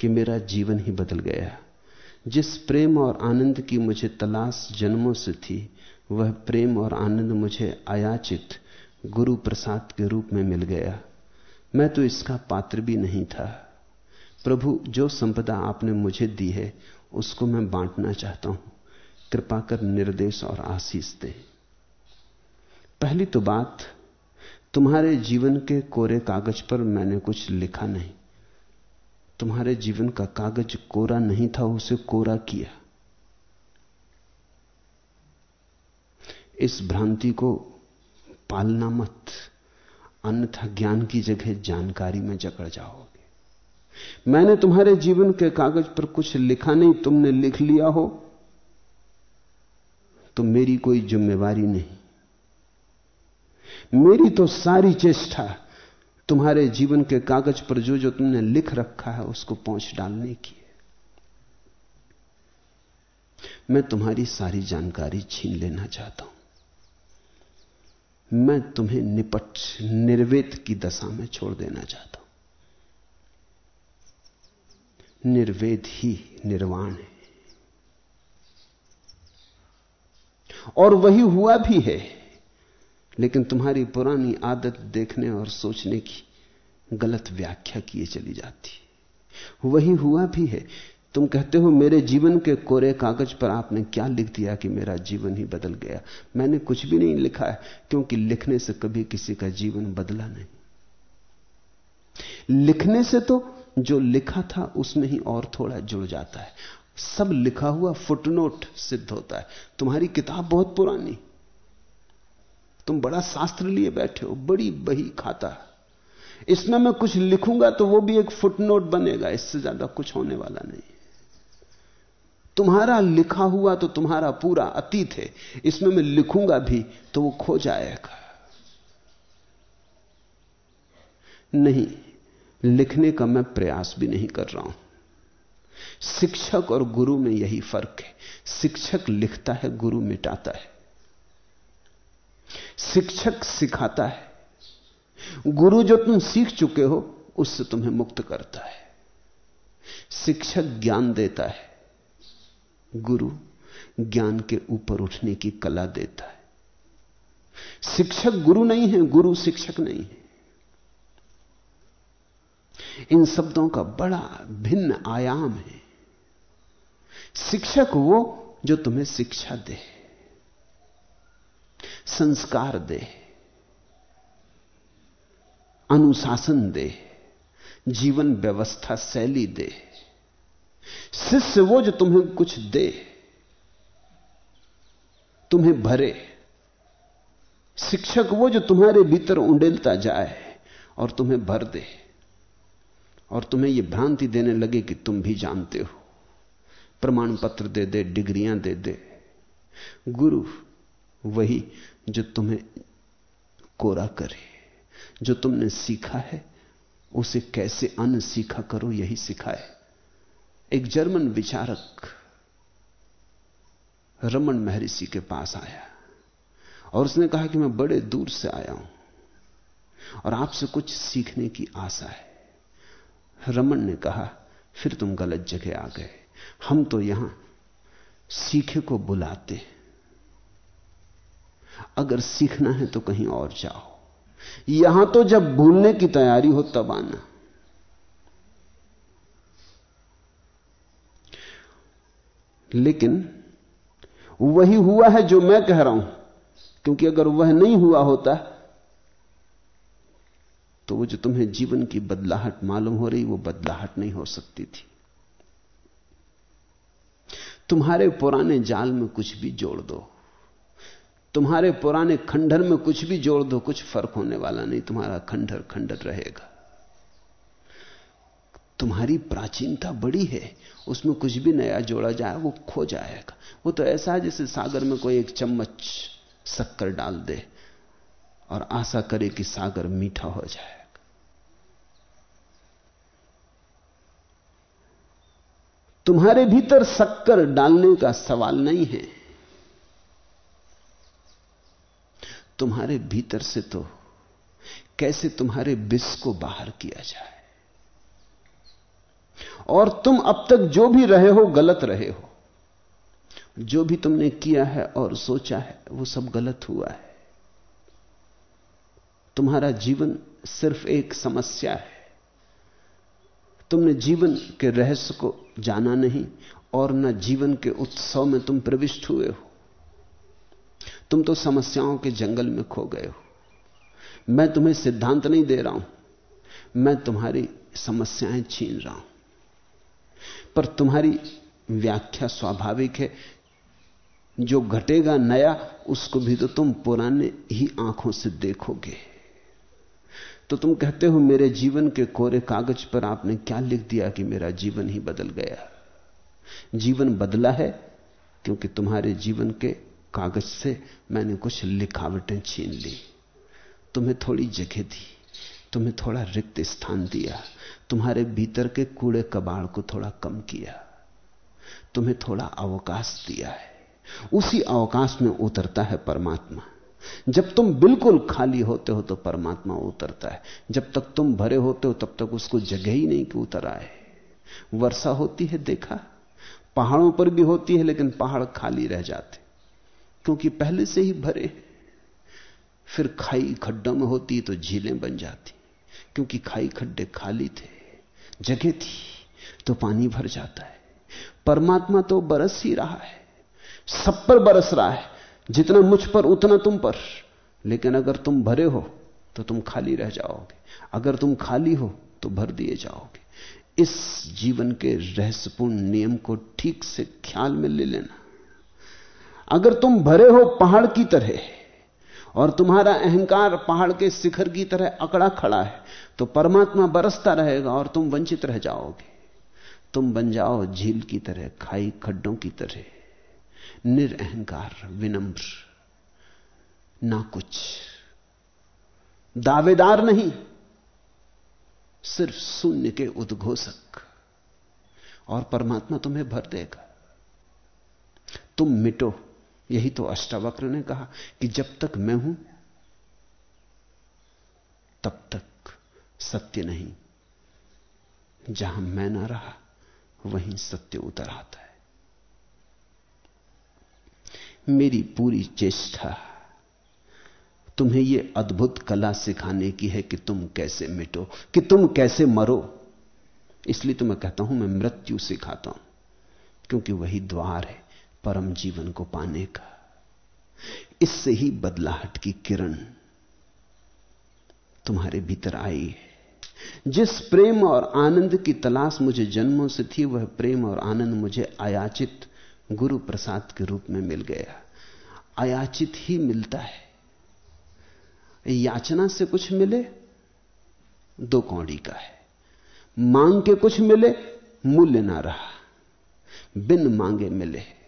कि मेरा जीवन ही बदल गया? जिस प्रेम और आनंद की मुझे तलाश जन्मों से थी, वह प्रेम और आनंद मुझे अयाचित गुरु प्रसाद के रूप में मिल गया। मैं तो इसका पात्र भी नहीं था। प्रभु, जो संपदा आपने मुझे दी है, उसको मैं बांटना चाहता हूँ। कृपा कर निर्देश और आशीष दे। पहली तो बात, तुम्हारे जीवन के कोरे कागज़ पर मैंने कुछ लिखा नहीं। तुम्हारे जीवन का कागज़ कोरा नहीं था, उसे कोरा किया। इस भ्रांति को पालना मत। अन्यथा ज्ञान की जगह जानकारी में जकड़ जाओगे। मैंने तुम्हारे जीवन के कागज़ पर कुछ लिखा नहीं, तुमने लिख लिया हो तो मेरी कोई जिम्मेवारी नहीं। मेरी तो सारी चेष्टा तुम्हारे जीवन के कागज़ पर जो जो तुमने लिख रखा है, उसको पहुँच डालने की मैं तुम्हारी सारी जानकारी छीन लेना चाहता हूँ। मैं तुम्हें निपट, निर्वेद की दशा में छोड़ देना चाहता हूँ। निर्वेद ही निर्वाण है। और वही हुआ भी है। लेकिन तुम्हारी पुरानी आदत देखने और सोचने की गलत व्याख्या किए चली जाती वही हुआ भी है। तुम कहते हो, मेरे जीवन के कोरे कागज़ पर आपने क्या लिख दिया कि मेरा जीवन ही बदल गया? मैंने कुछ भी नहीं लिखा है, क्योंकि लिखने से कभी किसी का जीवन बदला नहीं। लिखने से तो जो लिखा था, उसमें ही और थोड़ा जुड़ जाता है। सब लिखा हुआ फुटनोट सिद्ध होता है। तुम्हारी किताब बहुत पुरानी। तुम बड़ा शास्त्र लिए बैठे हो, बड़ी बही खाता इसमें मैं कुछ लिखूँगा तो वो भी एक फुटनोट बनेगा, इससे ज़्यादा कुछ होने वाला नहीं। तुम्हारा लिखा हुआ तो तुम्हारा पूरा अतीत है, इसमें मैं लिखूँगा भी तो वो खो जाएगा। नहीं, लिखने का मैं प्रयास भी नहीं कर रहा हूँ। शिक्षक और गुरु में यही फ़र्क है। शिक्षक लिखता है, गुरु मिटाता है। शिक्षक सिखाता है। गुरु जो तुम सीख चुके हो, उससे तुम्हें मुक्त करता है। शिक्षक ज्ञान देता है। गुरु ज्ञान के ऊपर उठने की कला देता है। शिक्षक गुरु नहीं है, गुरु शिक्षक नहीं है। इन शब्दों का बड़ा भिन्न आयाम है। शिक्षक वो जो तुम्हें शिक्षा दे। संस्कार दे, अनुशासन दे, जीवन व्यवस्था शैली दे, शिष्य वो जो तुम्हें कुछ दे, तुम्हें भरे, शिक्षक वो जो तुम्हारे भीतर उंडेलता जाए और तुम्हें भर दे, और तुम्हें यह भ्रांति देने लगे कि तुम भी जानते हो। प्रमाण पत्र दे दे, डिग्रियाँ दे दे। गुरु, वही जो तुम्हें कोरा करे, जो तुमने सीखा है, उसे कैसे अन सीखा करो, यही सिखाए। एक जर्मन विचारक, रमन महर्षि के पास आया, और उसने कहा कि मैं बड़े दूर से आया हूँ, और आपसे कुछ सीखने की आशा है। रमन ने कहा, फिर तुम गलत जगह आ गए, हम तो यहाँ सीखे को बुलाते अगर सीखना है तो कहीं और जाओ। यहाँ तो जब भूलने की तैयारी हो तब आना। लेकिन वही हुआ है जो मैं कह रहा हूँ, क्योंकि अगर वह नहीं हुआ होता तो वो जो तुम्हें जीवन की बदलाहट मालूम हो रही, वो बदलाहट नहीं हो सकती थी। तुम्हारे पुराने जाल में कुछ भी जोड़ दो। तुम्हारे पुराने खंडर में कुछ भी जोड़ दो, कुछ फ़र्क होने वाला नहीं। तुम्हारा खंडर खंडर रहेगा। तुम्हारी प्राचीनता बड़ी है, उसमें कुछ भी नया जोड़ा जाए, वो खो जाएगा। वो तो ऐसा है जैसे सागर में कोई एक चम्मच शक्कर डाल दे और आशा करे कि सागर मीठा हो जाएगा तुम्हारे भीतर शक्कर डालने का सवाल नहीं है। तुम्हारे भीतर से तो कैसे तुम्हारे विष को बाहर किया जाए? और तुम अब तक जो भी रहे हो, गलत रहे हो। जो भी तुमने किया है और सोचा है, वो सब गलत हुआ है। तुम्हारा जीवन सिर्फ़ एक समस्या है। तुमने जीवन के रहस्य को जाना नहीं, और न जीवन के उत्सव में तुम प्रविष्ट हुए हो। तुम तो समस्याओं के जंगल में खो गए हो। मैं तुम्हें सिद्धांत नहीं दे रहा हूँ। मैं तुम्हारी समस्याएँ छीन रहा हूँ। पर तुम्हारी व्याख्या स्वाभाविक है। जो घटेगा नया, उसको भी तो तुम पुराने ही आँखों से देखोगे। तो तुम कहते हो, मेरे जीवन के कोरे कागज़ पर आपने क्या लिख दिया कि मेरा जीवन ही बदल गया? जीवन बदला है क्योंकि तुम्हारे जीवन के कागज़ से मैंने कुछ लिखावटें छीन ली। तुम्हें थोड़ी जगह दी, तुम्हें थोड़ा रिक्त स्थान दिया, तुम्हारे भीतर के कूड़े कबाड़ को थोड़ा कम किया, तुम्हें थोड़ा अवकाश दिया है। उसी अवकाश में उतरता है परमात्मा। जब तुम बिल्कुल खाली होते हो तो परमात्मा उतरता है। जब तक तुम भरे होते हो तब तक उसको जगह ही नहीं कि उतर आए। वर्षा होती है, देखा? पहाड़ों पर भी होती है, लेकिन पहाड़ खाली रह जाते। क्योंकि पहले से ही भरे फिर खाई खड्डों में होती तो झीलें बन जाती, क्योंकि खाई खड्डे खाली थे, जगह थी तो पानी भर जाता है। परमात्मा तो बरस ही रहा है, सब पर बरस रहा है, जितना मुझ पर उतना तुम पर। लेकिन अगर तुम भरे हो तो तुम खाली रह जाओगे। अगर तुम खाली हो तो भर दिए जाओगे। इस जीवन के रहस्यपूर्ण नियम को ठीक से ख्याल में ले लेना। अगर तुम भरे हो पहाड़ की तरह और तुम्हारा अहंकार पहाड़ के शिखर की तरह अकड़ा खड़ा है तो परमात्मा बरसता रहेगा और तुम वंचित रह जाओगे। तुम बन जाओ झील की तरह, खाई खड्डों की तरह। निरअहकार, विनम्र, ना कुछ। दावेदार नहीं, सिर्फ़ शून्य के उद्घोषक। और परमात्मा तुम्हें भर देगा। तुम मिटो। यही तो अष्टावक्र ने कहा कि जब तक मैं हूँ, तब तक सत्य नहीं। जहाँ मैं ना रहा, वहीं सत्य उतर आता है। मेरी पूरी चेष्टा, तुम्हें यह अद्भुत कला सिखाने की है कि तुम कैसे मिटो, कि तुम कैसे मरो। इसलिए तो मैं कहता हूँ, मैं मृत्यु सिखाता हूँ, क्योंकि वही द्वार है। परम जीवन को पाने का, इससे ही बदलाहट की किरण तुम्हारे भीतर आई है। जिस प्रेम और आनंद की तलाश मुझे जन्मों से थी, वह प्रेम और आनंद मुझे आयाचित गुरु प्रसाद के रूप में मिल गया। अयाचित ही मिलता है। याचना से कुछ मिले, दो कौड़ी का है। मांग के कुछ मिले, मूल्य ना रहा। बिन मांगे मिले।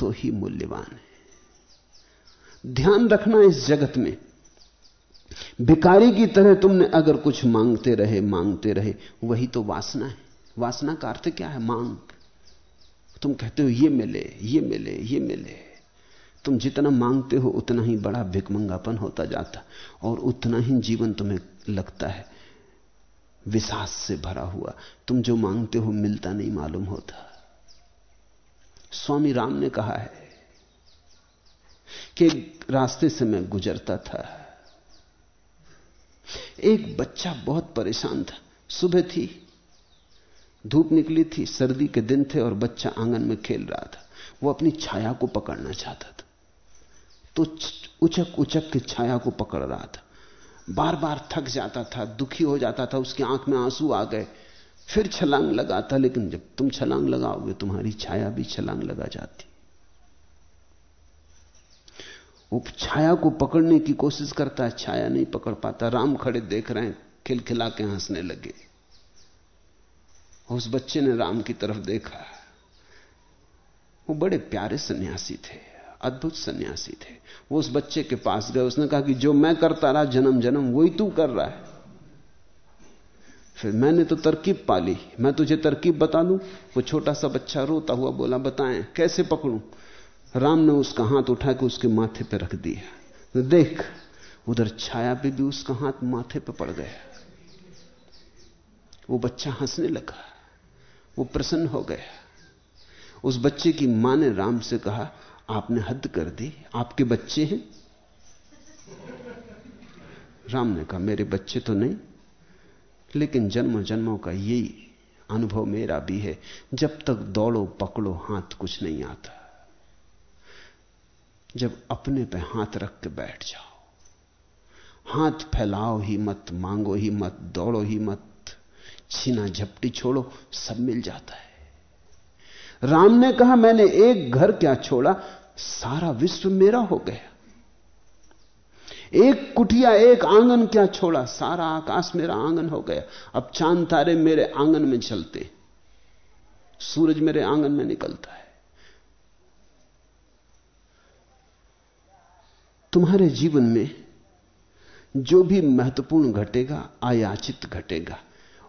तो ही मूल्यवान है। ध्यान रखना इस जगत में। भिकारी की तरह तुमने अगर कुछ मांगते रहे मांगते रहे, वही तो वासना है। वासना का अर्थ क्या है? मांग। तुम कहते हो, ये मिले ये मिले ये मिले। तुम जितना मांगते हो, उतना ही बड़ा भिकमंगापन होता जाता और उतना ही जीवन तुम्हें लगता है। विशास से भरा हुआ। तुम जो मांगते हो, मिलता नहीं मालूम होता। स्वामी राम ने कहा है कि रास्ते से मैं गुजरता था। एक बच्चा बहुत परेशान था। सुबह थी, धूप निकली थी, सर्दी के दिन थे और बच्चा आँगन में खेल रहा था। वो अपनी छाया को पकड़ना चाहता था। तो उचक उचक के छाया को पकड़ रहा था। बार बार थक जाता था, दुखी हो जाता था, उसकी आँख में आँसू आ गए। फिर छलांग लगाता, लेकिन जब तुम छलांग लगाओगे, तुम्हारी छाया भी छलांग लगा जाती। वो छाया को पकड़ने की कोशिश करता है, छाया नहीं पकड़ पाता। राम खड़े देख रहे हैं, खिलखिला के हंसने लगे। उस बच्चे ने राम की तरफ़ देखा। वो बड़े प्यारे सन्यासी थे, अद्भुत सन्यासी थे। वो उस बच्चे के पास गए, उसने कहा कि जो मैं करता रहा जन्म जन्म वही तू कर रहा है। फिर मैंने तो तरकीब पाली। मैं तुझे तरकीब बता दूँ वो छोटा सा बच्चा रोता हुआ बोला, बताएँ, कैसे पकड़ूं? राम ने उसका हाथ उठा के उसके माथे पर रख दिया। तो देख, उधर छाया पे भी उसका हाथ माथे पर पड़ गया। वो बच्चा हंसने लगा। वो प्रसन्न हो गया। उस बच्चे की माँ ने राम से कहा, आपने हद कर दी। आपके बच्चे हैं? राम ने कहा, मेरे बच्चे तो नहीं। लेकिन जन्म जन्मों का यही अनुभव मेरा भी है, जब तक दौड़ो, पकड़ो, हाथ कुछ नहीं आता। जब अपने पे हाथ रख के बैठ जाओ, हाथ फैलाओ ही मत, मांगो ही मत, दौड़ो ही मत, छीना झपटी छोड़ो, सब मिल जाता है। राम ने कहा, मैंने एक घर क्या छोड़ा, सारा विश्व मेरा हो गया। एक कुटिया, एक आँगन क्या छोड़ा? सारा आकाश मेरा आँगन हो गया। अब चाँद तारे मेरे आँगन में चलते सूरज मेरे आँगन में निकलता है। तुम्हारे जीवन में जो भी महत्वपूर्ण घटेगा आयाचित घटेगा।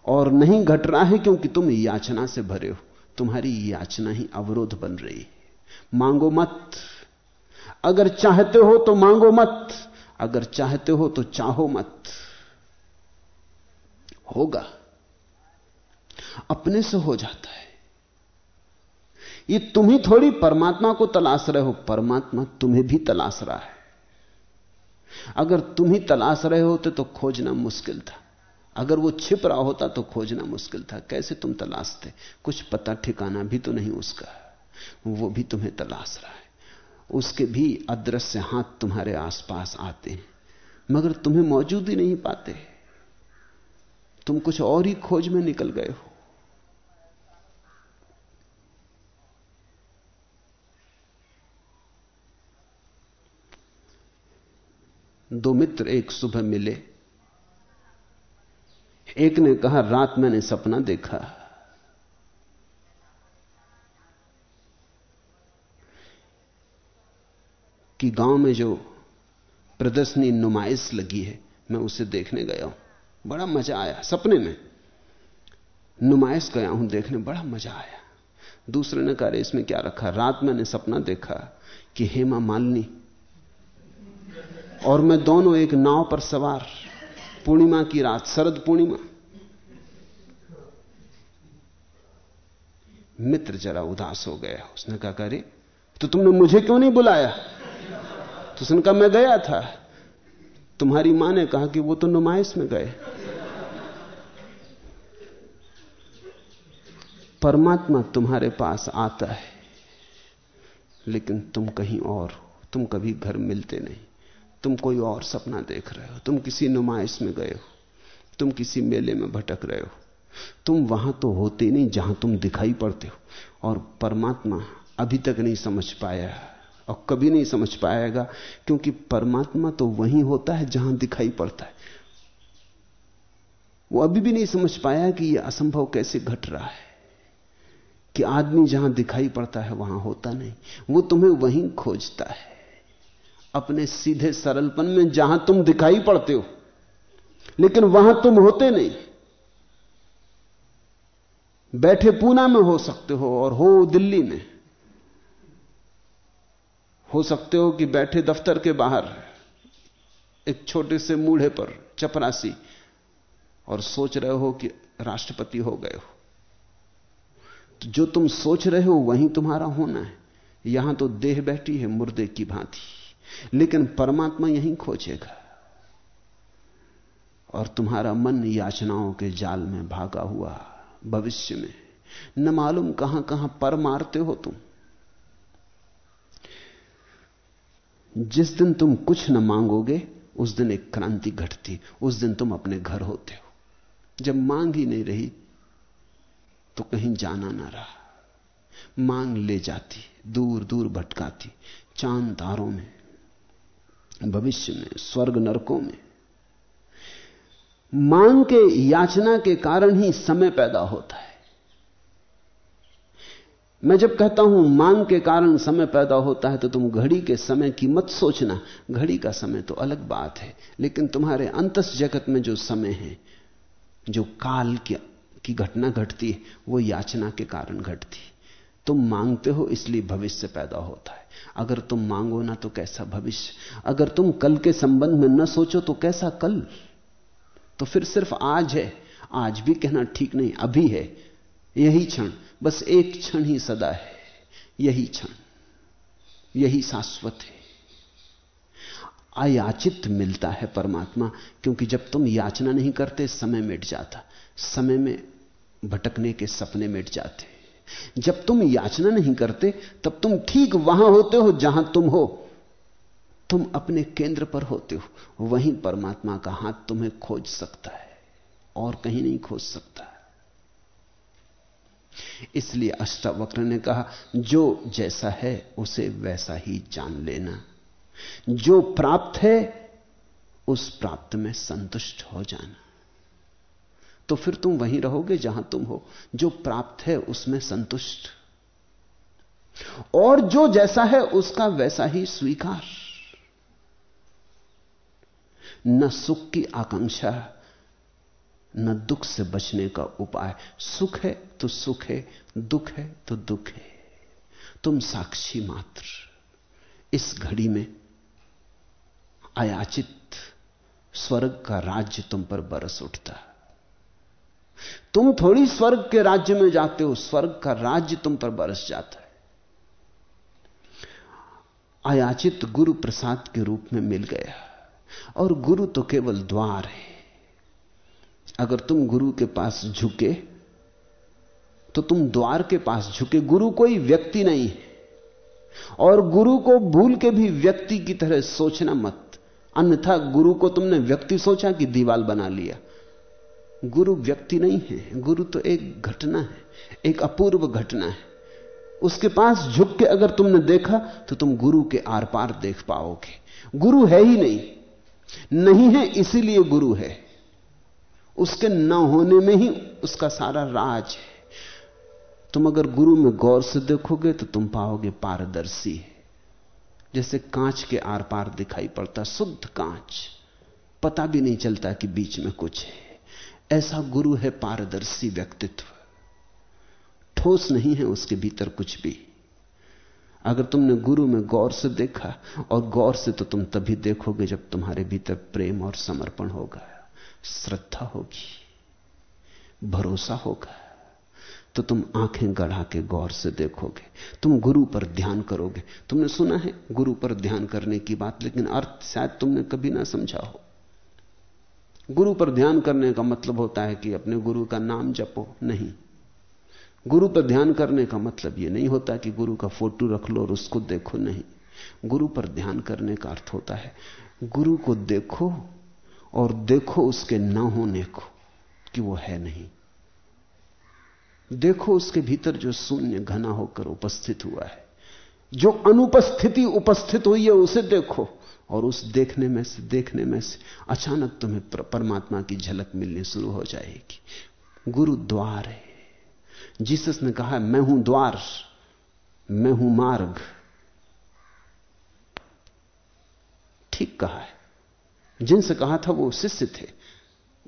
और नहीं घट रहा है क्योंकि तुम याचना से भरे हो। तुम्हारी याचना ही अवरोध बन रही है। मांगो मत। अगर चाहते हो तो मांगो मत। अगर चाहते हो तो चाहो मत। होगा। अपने से हो जाता है। ये तुम ही थोड़ी परमात्मा को तलाश रहे हो। परमात्मा तुम्हें भी तलाश रहा है। अगर तुम ही तलाश रहे होते तो खोजना मुश्किल था। अगर वो छिप रहा होता तो खोजना मुश्किल था। कैसे तुम तलाशते? कुछ पता ठिकाना भी तो नहीं उसका। वो भी तुम्हें तलाश रहा है। उसके भी अदृश्य हाथ तुम्हारे आसपास आते हैं। मगर तुम्हें मौजूद ही नहीं पाते। तुम कुछ और ही खोज में निकल गए हो। दो मित्र एक सुबह मिले। एक ने कहा, रात मैंने सपना देखा। कि गाँव में जो प्रदर्शनी नुमाइश लगी है, मैं उसे देखने गया हूँ। बड़ा मज़ा आया, सपने में। नुमाइश गया हूँ, देखने बड़ा मज़ा आया। दूसरे ने कहा इसमें क्या रखा? रात मैंने सपना देखा कि हेमा मालिनी और मैं दोनों एक नाव पर सवार। पूर्णिमा की रात, शरद पूर्णिमा। मित्र जरा उदास हो गया। उसने कहा करे तो तुमने मुझे क्यों नहीं बुलाया? उसने कहा मैं गया था। तुम्हारी माँ ने कहा कि वो तो नुमाइश में गए। परमात्मा तुम्हारे पास आता है, लेकिन तुम कहीं और हो। तुम कभी घर मिलते नहीं। तुम कोई और सपना देख रहे हो। तुम किसी नुमाइश में गए हो। तुम किसी मेले में भटक रहे हो। तुम वहाँ तो होते नहीं जहाँ तुम दिखाई पड़ते हो। और परमात्मा अभी तक नहीं समझ पाया और कभी नहीं समझ पाएगा, क्योंकि परमात्मा तो वहीं होता है जहाँ दिखाई पड़ता है। वो अभी भी नहीं समझ पाया कि यह असंभव कैसे घट रहा है, कि आदमी जहाँ दिखाई पड़ता है वहाँ होता नहीं। वो तुम्हें वहीं खोजता है, अपने सीधे सरलपन में जहाँ तुम दिखाई पड़ते हो। लेकिन वहाँ तुम होते नहीं। बैठे पूना में हो सकते हो और हो दिल्ली में। हो सकते हो कि बैठे दफ्तर के बाहर, एक छोटे से मूढ़े पर चपरासी, और सोच रहे हो कि राष्ट्रपति हो गए हो। तो जो तुम सोच रहे हो, वहीं तुम्हारा होना है। यहाँ तो देह बैठी है, मुर्दे की भांति। लेकिन परमात्मा यहीं खोजेगा। और तुम्हारा मन याचनाओं के जाल में भागा हुआ, भविष्य में। न मालूम कहाँ कहाँ पर मारते हो तुम। जिस दिन तुम कुछ न मांगोगे, उस दिन एक क्रांति घटती, उस दिन तुम अपने घर होते हो। जब मांग ही नहीं रही तो कहीं जाना ना रहा। मांग ले जाती दूर दूर भटकाती चाँद तारों में, भविष्य में, स्वर्ग नरकों में। मांग के याचना के कारण ही समय पैदा होता है। मैं जब कहता हूँ मांग के कारण समय पैदा होता है तो तुम घड़ी के समय की मत सोचना। घड़ी का समय तो अलग बात है लेकिन तुम्हारे अंतस जगत में जो समय है जो काल की, घटना घटती है वो याचना के कारण घटती तुम मांगते हो इसलिए भविष्य पैदा होता है। अगर तुम मांगो ना तो कैसा भविष्य? अगर तुम कल के संबंध में न सोचो तो कैसा कल? तो फिर सिर्फ़ आज है। आज भी कहना ठीक नहीं अभी है। यही क्षण। बस एक क्षण ही सदा है, यही क्षण, यही शाश्वत है। अयाचित मिलता है परमात्मा, क्योंकि जब तुम याचना नहीं करते, समय मिट जाता, समय में भटकने के सपने मिट जाते। जब तुम याचना नहीं करते, तब तुम ठीक वहाँ होते हो, जहाँ तुम हो। तुम अपने केंद्र पर होते हो, वहीं परमात्मा का हाथ तुम्हें खोज सकता है, और कहीं नहीं खोज सकता। इसलिए अष्टावक्र ने कहा, जो जैसा है, उसे वैसा ही जान लेना। जो प्राप्त है, उस प्राप्त में संतुष्ट हो जाना। तो फिर तुम वहीं रहोगे जहाँ तुम हो। जो प्राप्त है, उसमें संतुष्ट। और जो जैसा है, उसका वैसा ही स्वीकार। न सुख की आकांक्षा न दुख से बचने का उपाय। सुख है तो सुख है, दुख है तो दुख है। तुम साक्षी मात्र। इस घड़ी में अयाचित स्वर्ग का राज्य तुम पर बरस उठता। है तुम थोड़ी स्वर्ग के राज्य में जाते हो, स्वर्ग का राज्य तुम पर बरस जाता है। अयाचित गुरु प्रसाद के रूप में मिल गया। और गुरु तो केवल द्वार है। अगर तुम गुरु के पास झुके तो तुम द्वार के पास झुके। गुरु कोई व्यक्ति नहीं है। और गुरु को भूल के भी व्यक्ति की तरह सोचना मत। अन्यथा गुरु को तुमने व्यक्ति सोचा कि दीवाल बना लिया। गुरु व्यक्ति नहीं है। गुरु तो एक घटना है, एक अपूर्व घटना है। उसके पास झुक के अगर तुमने देखा तो तुम गुरु के आर पार देख पाओगे। गुरु है ही नहीं। नहीं है, इसीलिए गुरु है। उसके न होने में ही उसका सारा राज है। तुम अगर गुरु में गौर से देखोगे तो तुम पाओगे पारदर्शी जैसे कांच के आर पार दिखाई पड़ता, शुद्ध कांच। पता भी नहीं चलता कि बीच में कुछ है। ऐसा गुरु है पारदर्शी व्यक्तित्व। ठोस नहीं है उसके भीतर कुछ भी। अगर तुमने गुरु में गौर से देखा, और गौर से तो तुम तभी देखोगे जब तुम्हारे भीतर प्रेम और समर्पण होगा। श्रद्धा होगी, भरोसा होगा तो तुम आँखें गढ़ा के गौर से देखोगे, तुम गुरु पर ध्यान करोगे। तुमने सुना है, गुरु पर ध्यान करने की बात, लेकिन अर्थ शायद तुमने कभी ना समझा हो। गुरु पर ध्यान करने का मतलब होता है कि अपने गुरु का नाम जपो, नहीं। गुरु पर ध्यान करने का मतलब यह नहीं होता कि गुरु का फ़ोटो रख लो और उसको देखो, नहीं। गुरु पर ध्यान करने का अर्थ होता है, गुरु को देखो और देखो उसके न होने को कि वो है नहीं। देखो उसके भीतर जो शून्य घना होकर उपस्थित हुआ है। जो अनुपस्थिति उपस्थित हुई है, उसे देखो और उस देखने में से, देखने में से अचानक तुम्हें परमात्मा की झलक मिलनी शुरू हो जाएगी। गुरु द्वार है। जीसस ने कहा, मैं हूँ द्वार, मैं हूँ मार्ग। ठीक कहा है। जिनसे कहा था वो शिष्य थे।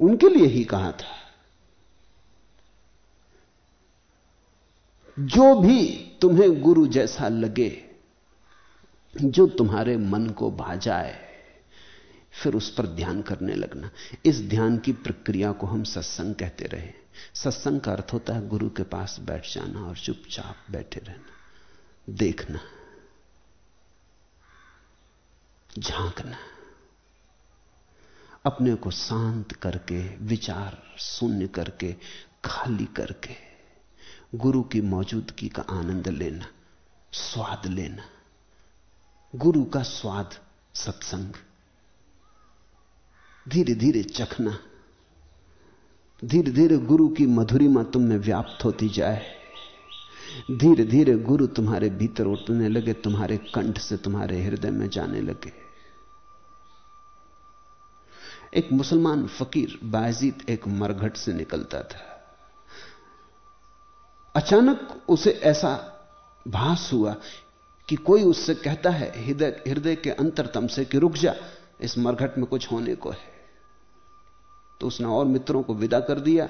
उनके लिए ही कहा था। जो भी तुम्हें गुरु जैसा लगे, जो तुम्हारे मन को भा जाए फिर उस पर ध्यान करने लगना। इस ध्यान की प्रक्रिया को हम सत्संग कहते रहे। सत्संग का अर्थ होता है गुरु के पास बैठ जाना और चुपचाप बैठे रहना, देखना, झांकना। अपने को शांत करके, विचार शून्य करके, खाली करके, गुरु की मौजूदगी का आनंद लेना, स्वाद लेना। गुरु का स्वाद सत्संग। धीरे धीरे चखना। धीरे धीरे गुरु की मधुरिमा तुम में व्याप्त होती जाए। धीरे धीरे गुरु तुम्हारे भीतर उठने लगे, तुम्हारे कंठ से तुम्हारे हृदय में जाने लगे। एक मुसलमान फकीर बायजीत एक मरघट से निकलता था। अचानक उसे ऐसा भास हुआ कि कोई उससे कहता है, हृदय हृदय के अंतरतम से कि रुक जा, इस मरघट में कुछ होने को है। तो उसने और मित्रों को विदा कर दिया।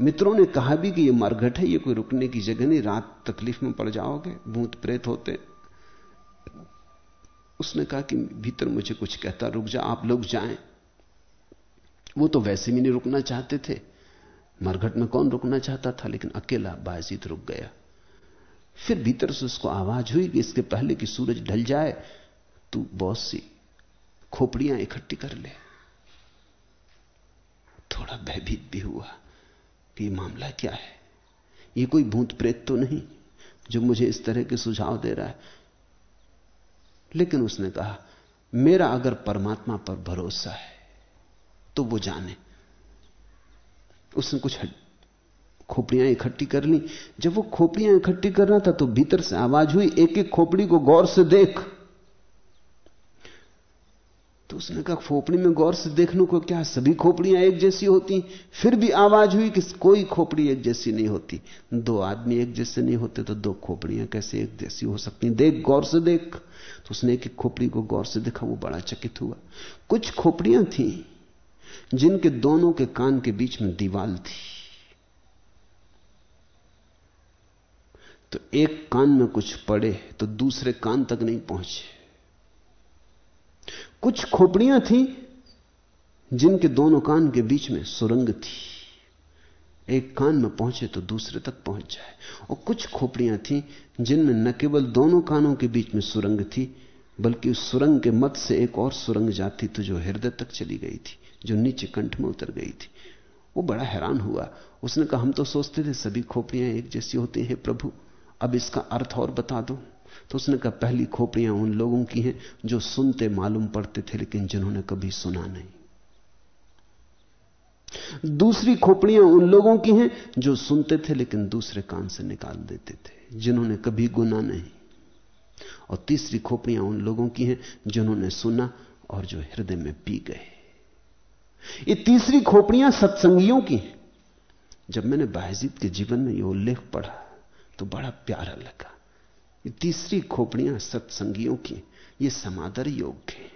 मित्रों ने कहा भी कि यह मरघट है यह कोई रुकने की जगह नहीं, रात तकलीफ़ में पड़ जाओगे, भूत प्रेत होते। उसने कहा कि भीतर मुझे कुछ कहता, रुक जा, आप लोग जाएँ। वो तो वैसे भी नहीं रुकना चाहते थे। मरघट में कौन रुकना चाहता था, लेकिन अकेला बाजीत रुक गया। फिर भीतर से उसको आवाज़ हुई कि इसके पहले कि सूरज ढल जाए, तू बहुत सी खोपड़ियाँ इकट्ठी कर ले। थोड़ा भयभीत भी हुआ कि मामला क्या है? ये कोई भूत प्रेत तो नहीं जो मुझे इस तरह के सुझाव दे रहा है। लेकिन उसने कहा, मेरा अगर परमात्मा पर भरोसा है तो वो जाने। उसने कुछ खोपड़ियाँ इकट्ठी कर ली। जब वो खोपड़ियाँ इकट्ठी करना था तो भीतर से आवाज़ हुई एक एक खोपड़ी को गौर से देख। तो उसने कहा, खोपड़ी में गौर से देखने को क्या सभी खोपड़ियाँ एक जैसी होती, फिर भी आवाज़ हुई कि कोई खोपड़ी एक जैसी नहीं होती। दो आदमी एक जैसे नहीं होते तो दो खोपड़ियाँ कैसे एक जैसी हो सकती? देख, गौर से देख। तो उसने एक खोपड़ी को गौर से देखा, वो बड़ा चकित हुआ। कुछ खोपड़ियाँ थी, जिनके दोनों के कान के बीच में दीवाल थी। तो एक कान में कुछ पड़े तो दूसरे कान तक नहीं पहुँचे। कुछ खोपड़ियाँ थी, जिनके दोनों कान के बीच में सुरंग थी। एक कान में पहुँचे तो दूसरे तक पहुँच जाए। और कुछ खोपड़ियाँ थी, जिनमें न केवल दोनों कानों के बीच में सुरंग थी, बल्कि उस सुरंग के मत से एक और सुरंग जाती तो जो हृदय तक चली गई थी, जो नीचे कंठ में उतर गई थी। वो बड़ा हैरान हुआ। उसने कहा, हम तो सोचते थे सभी खोपड़ियाँ एक जैसी होती हैं, प्रभु। अब इसका अर्थ और बता दो। तो उसने कहा, पहली खोपड़ियाँ उन लोगों की हैं जो सुनते मालूम पड़ते थे, लेकिन जिन्होंने कभी सुना नहीं। दूसरी खोपड़ियाँ उन लोगों की हैं जो सुनते थे, लेकिन दूसरे कान से निकाल देते थे, जिन्होंने कभी गुना नहीं। और तीसरी खोपड़ियाँ उन लोगों की हैं जिन्होंने सुना और जो हृदय में पी गए। ये तीसरी खोपड़ियाँ सत्संगियों की हैं। जब मैंने बायजीत के जीवन में यह उल्लेख पढ़ा तो बड़ा प्यारा लगा। ये तीसरी खोपड़ियाँ सत्संगियों की, ये समादर योग है।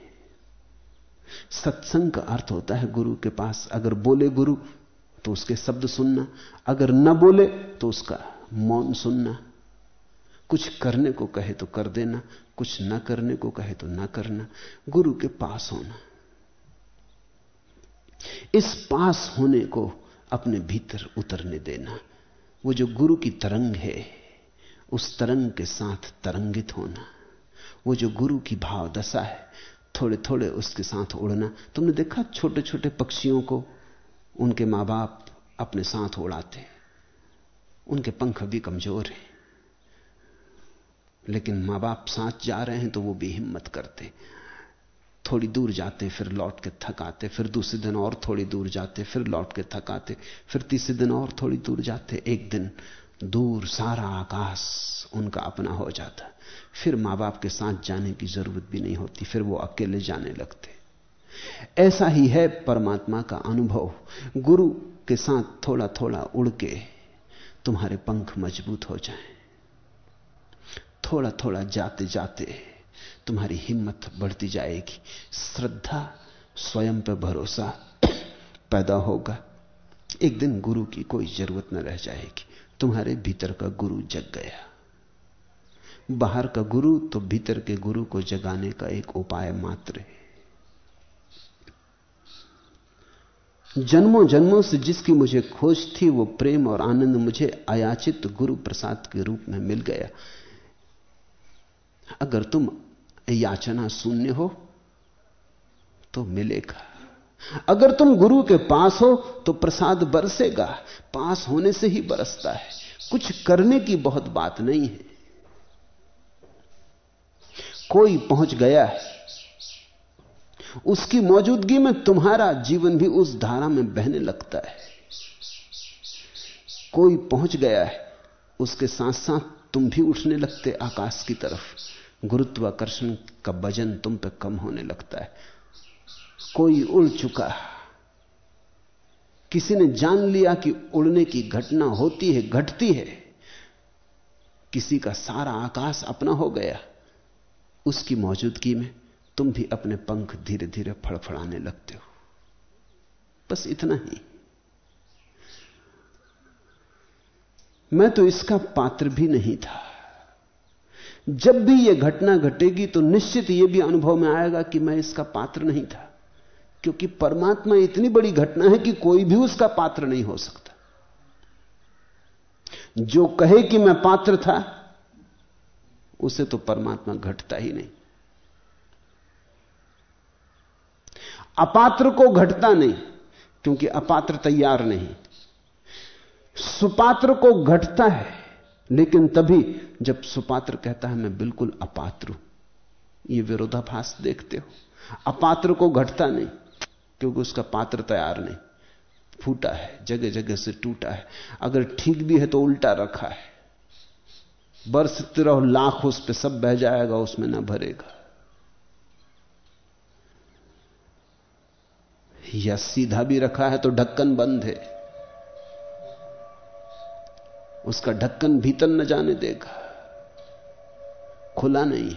सत्संग का अर्थ होता है गुरु के पास अगर बोले गुरु तो उसके शब्द सुनना, अगर न बोले तो उसका मौन सुनना। कुछ करने को कहे तो कर देना, कुछ न करने को कहे तो न करना, गुरु के पास होना। इस पास होने को अपने भीतर उतरने देना, वो जो गुरु की तरंग है उस तरंग के साथ तरंगित होना। वो जो गुरु की भाव दशा है थोड़े थोड़े उसके साथ उड़ना। तुमने देखा छोटे छोटे पक्षियों को? उनके माँ बाप अपने साथ उड़ाते उनके पंख भी कमज़ोर हैं। लेकिन माँ बाप साथ जा रहे हैं तो वो भी हिम्मत करते थोड़ी दूर जाते फिर लौट के थक आते फिर दूसरे दिन और थोड़ी दूर जाते फिर लौट के थक आते फिर तीसरे दिन और थोड़ी दूर जाते एक दिन दूर सारा आकाश उनका अपना हो जाता। फिर माँ बाप के साथ जाने की ज़रूरत भी नहीं होती, फिर वो अकेले जाने लगते। ऐसा ही है परमात्मा का अनुभव। गुरु के साथ थोड़ा थोड़ा उड़ के तुम्हारे पंख मज़बूत हो जाएँ। थोड़ा थोड़ा जाते जाते तुम्हारी हिम्मत बढ़ती जाएगी। श्रद्धा, स्वयं पर भरोसा पैदा होगा। एक दिन गुरु की कोई ज़रूरत न रह जाएगी। तुम्हारे भीतर का गुरु जग गया। बाहर का गुरु तो भीतर के गुरु को जगाने का एक उपाय मात्र है। जन्मों जन्मों से जिसकी मुझे खोज थी, वो प्रेम और आनंद मुझे अयाचित गुरु प्रसाद के रूप में मिल गया। अगर तुम याचना शून्य हो तो मिलेगा। अगर तुम गुरु के पास हो तो प्रसाद बरसेगा। पास होने से ही बरसता है। कुछ करने की बहुत बात नहीं है। कोई पहुँच गया है। उसकी मौजूदगी में तुम्हारा जीवन भी उस धारा में बहने लगता है। कोई पहुँच गया है, उसके साथ साथ तुम भी उठने लगते आकाश की तरफ़। गुरुत्वाकर्षण का वज़न तुम पे कम होने लगता है। कोई उड़ चुका किसी ने जान लिया कि उड़ने की घटना होती है, घटती है। किसी का सारा आकाश अपना हो गया। उसकी मौजूदगी में तुम भी अपने पंख धीरे धीरे फड़फड़ाने लगते हो। बस इतना ही। मैं तो इसका पात्र भी नहीं था। जब भी यह घटना घटेगी तो निश्चित यह भी अनुभव में आएगा कि मैं इसका पात्र नहीं था। क्योंकि परमात्मा इतनी बड़ी घटना है कि कोई भी उसका पात्र नहीं हो सकता। जो कहे कि मैं पात्र था, उसे तो परमात्मा घटता ही नहीं। अपात्र को घटता नहीं, क्योंकि अपात्र तैयार नहीं। सुपात्र को घटता है, लेकिन तभी जब सुपात्र कहता है, मैं बिल्कुल अपात्र हूँ। यह विरोधाभास देखते हो। अपात्र को घटता नहीं। क्योंकि उसका पात्र तैयार नहीं। फूटा है जगह जगह से टूटा है। अगर ठीक भी है तो उल्टा रखा है। बरसते रहो, लाख उस पर सब बह जाएगा, उसमें ना भरेगा। या सीधा भी रखा है तो ढक्कन बंद है। उसका ढक्कन भीतर न जाने देगा। खुला नहीं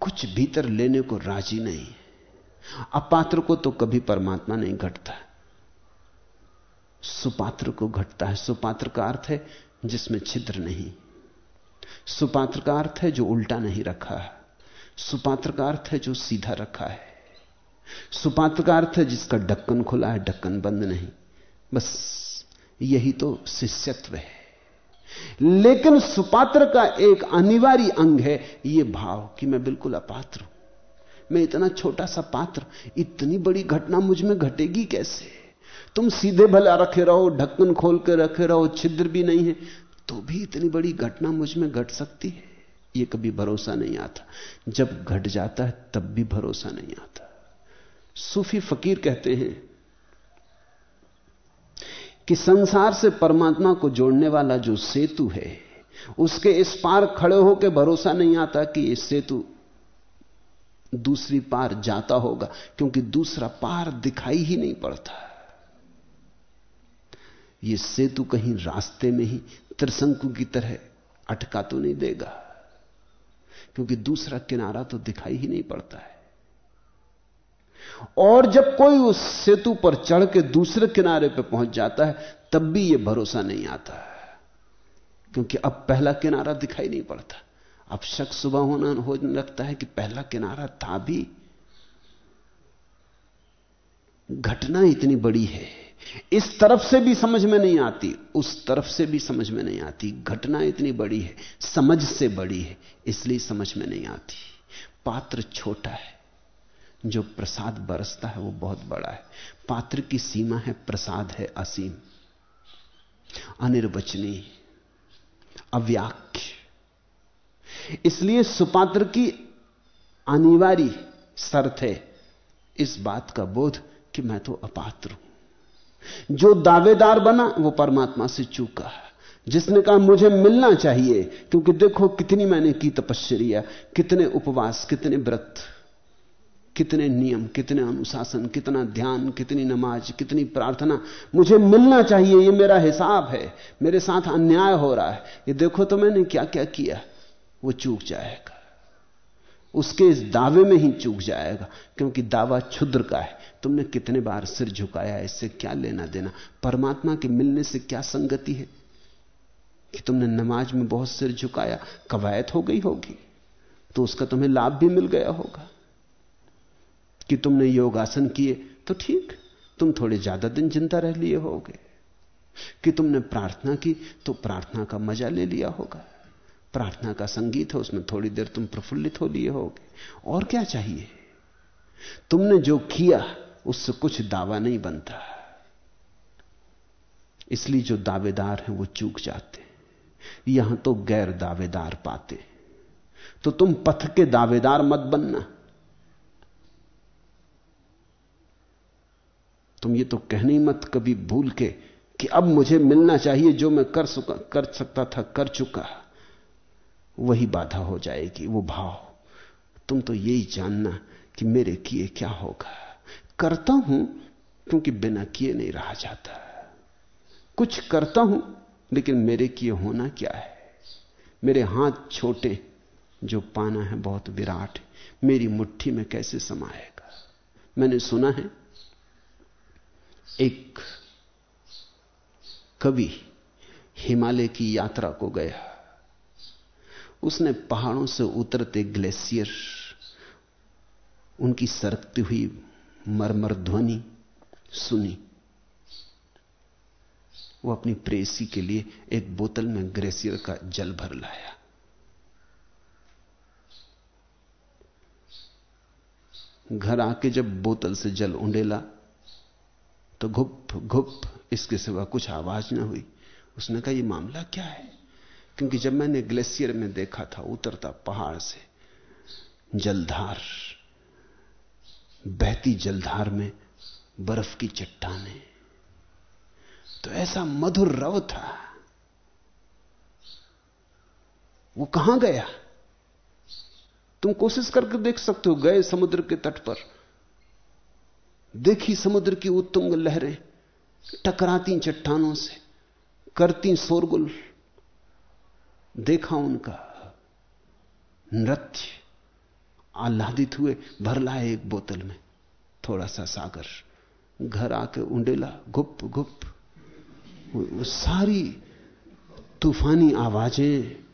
कुछ भीतर लेने को राज़ी नहीं अपात्र को तो कभी परमात्मा नहीं घटता सुपात्र को घटता है। सुपात्र का अर्थ है जिसमें छिद्र नहीं। सुपात्र का अर्थ है जो उल्टा नहीं रखा है। सुपात्र का अर्थ है जो सीधा रखा है। सुपात्र का अर्थ है जिसका ढक्कन खुला है, ढक्कन बंद नहीं। बस यही तो शिष्यत्व है। लेकिन सुपात्र का एक अनिवार्य अंग है यह भाव कि मैं बिल्कुल अपात्र हूँ। मैं इतना छोटा सा पात्र, इतनी बड़ी घटना मुझमें घटेगी कैसे? तुम सीधे भला रखे रहो, ढक्कन खोल के रखे रहो, छिद्र भी नहीं है तो भी इतनी बड़ी घटना मुझमें घट सकती है? यह कभी भरोसा नहीं आता। जब घट जाता है, तब भी भरोसा नहीं आता। सूफी फकीर कहते हैं कि संसार से परमात्मा को जोड़ने वाला जो सेतु है, उसके इस पार खड़े होकर भरोसा नहीं आता कि इस सेतु दूसरी पार जाता होगा, क्योंकि दूसरा पार दिखाई ही नहीं पड़ता। यह सेतु कहीं रास्ते में ही त्रिशंकु की तरह अटका तो नहीं देगा, क्योंकि दूसरा किनारा तो दिखाई ही नहीं पड़ता है। और जब कोई उस सेतु पर चढ़ के दूसरे किनारे पर पहुँच जाता है, तब भी यह भरोसा नहीं आता, क्योंकि अब पहला किनारा दिखाई नहीं पड़ता। अब शक सुबह होना होने लगता है कि पहला किनारा था भी घटना इतनी बड़ी है। इस तरफ़ से भी समझ में नहीं आती, उस तरफ़ से भी समझ में नहीं आती। घटना इतनी बड़ी है, समझ से बड़ी है, इसलिए समझ में नहीं आती। पात्र छोटा है, जो प्रसाद बरसता है वो बहुत बड़ा है। पात्र की सीमा है प्रसाद है असीम। अनिर्वचनीय अव्याख्य इसलिए सुपात्र की अनिवार्य शर्त है इस बात का बोध कि मैं तो अपात्र हूँ। जो दावेदार बना, वो परमात्मा से चूका जिसने कहा, मुझे मिलना चाहिए, क्योंकि देखो कितनी मैंने की तपश्चर्या, कितने उपवास, कितने व्रत, कितने नियम, कितने अनुशासन, कितना ध्यान, कितनी नमाज़, कितनी प्रार्थना। मुझे मिलना चाहिए, ये मेरा हिसाब है, मेरे साथ अन्याय हो रहा है। ये देखो तो मैंने क्या क्या किया वो चूक जाएगा। उसके इस दावे में ही चूक जाएगा, क्योंकि दावा क्षुद्र का है। तुमने कितने बार सिर झुकाया, इससे क्या लेना देना? परमात्मा के मिलने से क्या संगति है? कि तुमने नमाज़ में बहुत सिर झुकाया, कवायत हो गई होगी तो उसका तुम्हें लाभ भी मिल गया होगा। कि तुमने योगासन किए तो ठीक, तुम थोड़े ज़्यादा दिन ज़िंदा रह लिए होगे। कि तुमने प्रार्थना की तो प्रार्थना का मज़ा ले लिया होगा। प्रार्थना का संगीत है, उसमें थोड़ी देर तुम प्रफुल्लित हो लिए होगे। और क्या चाहिए? तुमने जो किया, उससे कुछ दावा नहीं बनता। इसलिए जो दावेदार हैं, वो चूक जाते। यहाँ तो गैर दावेदार पाते। तो तुम पथ के दावेदार मत बनना। तुम ये तो कहने मत कभी भूल के कि अब मुझे मिलना चाहिए जो मैं कर सुका, कर सकता था, कर चुका। वही बाधा हो जाएगी, वो भाव। तुम तो यही जानना कि मेरे किए क्या होगा। करता हूँ, क्योंकि बिना किए नहीं रहा जाता। कुछ करता हूँ, लेकिन मेरे किए होना क्या है? मेरे हाथ छोटे, जो पाना है बहुत विराट, मेरी मुट्ठी में कैसे समाएगा? मैंने सुना है, एक कवि हिमालय की यात्रा को गया। उसने पहाड़ों से उतरते ग्लेशियर, उनकी सरकती हुई मरमर ध्वनि सुनी। वो अपनी प्रेसी के लिए एक बोतल में ग्लेशियर का जल भर लाया। घर आके जब बोतल से जल उंडेला तो घुप घुप, इसके सिवा कुछ आवाज़ ना हुई। उसने कहा यह मामला क्या है? क्योंकि जब मैंने ग्लेशियर में देखा था, उतरता पहाड़ से, जलधार, बहती जलधार में बर्फ़ की चट्टाने तो ऐसा मधुर रव था। वो कहाँ गया? तुम कोशिश करके देख सकते हो, गए समुद्र के तट पर। देखी समुद्र की उत्तुंग लहरें, टकराती चट्टानों से, करती शोरगुल। देखा उनका नृत्य आह्लादित हुए, भर लाए एक बोतल में, थोड़ा सा सागर। घर आके उंडेला, गुप गुप। वो सारी तूफानी आवाज़ें,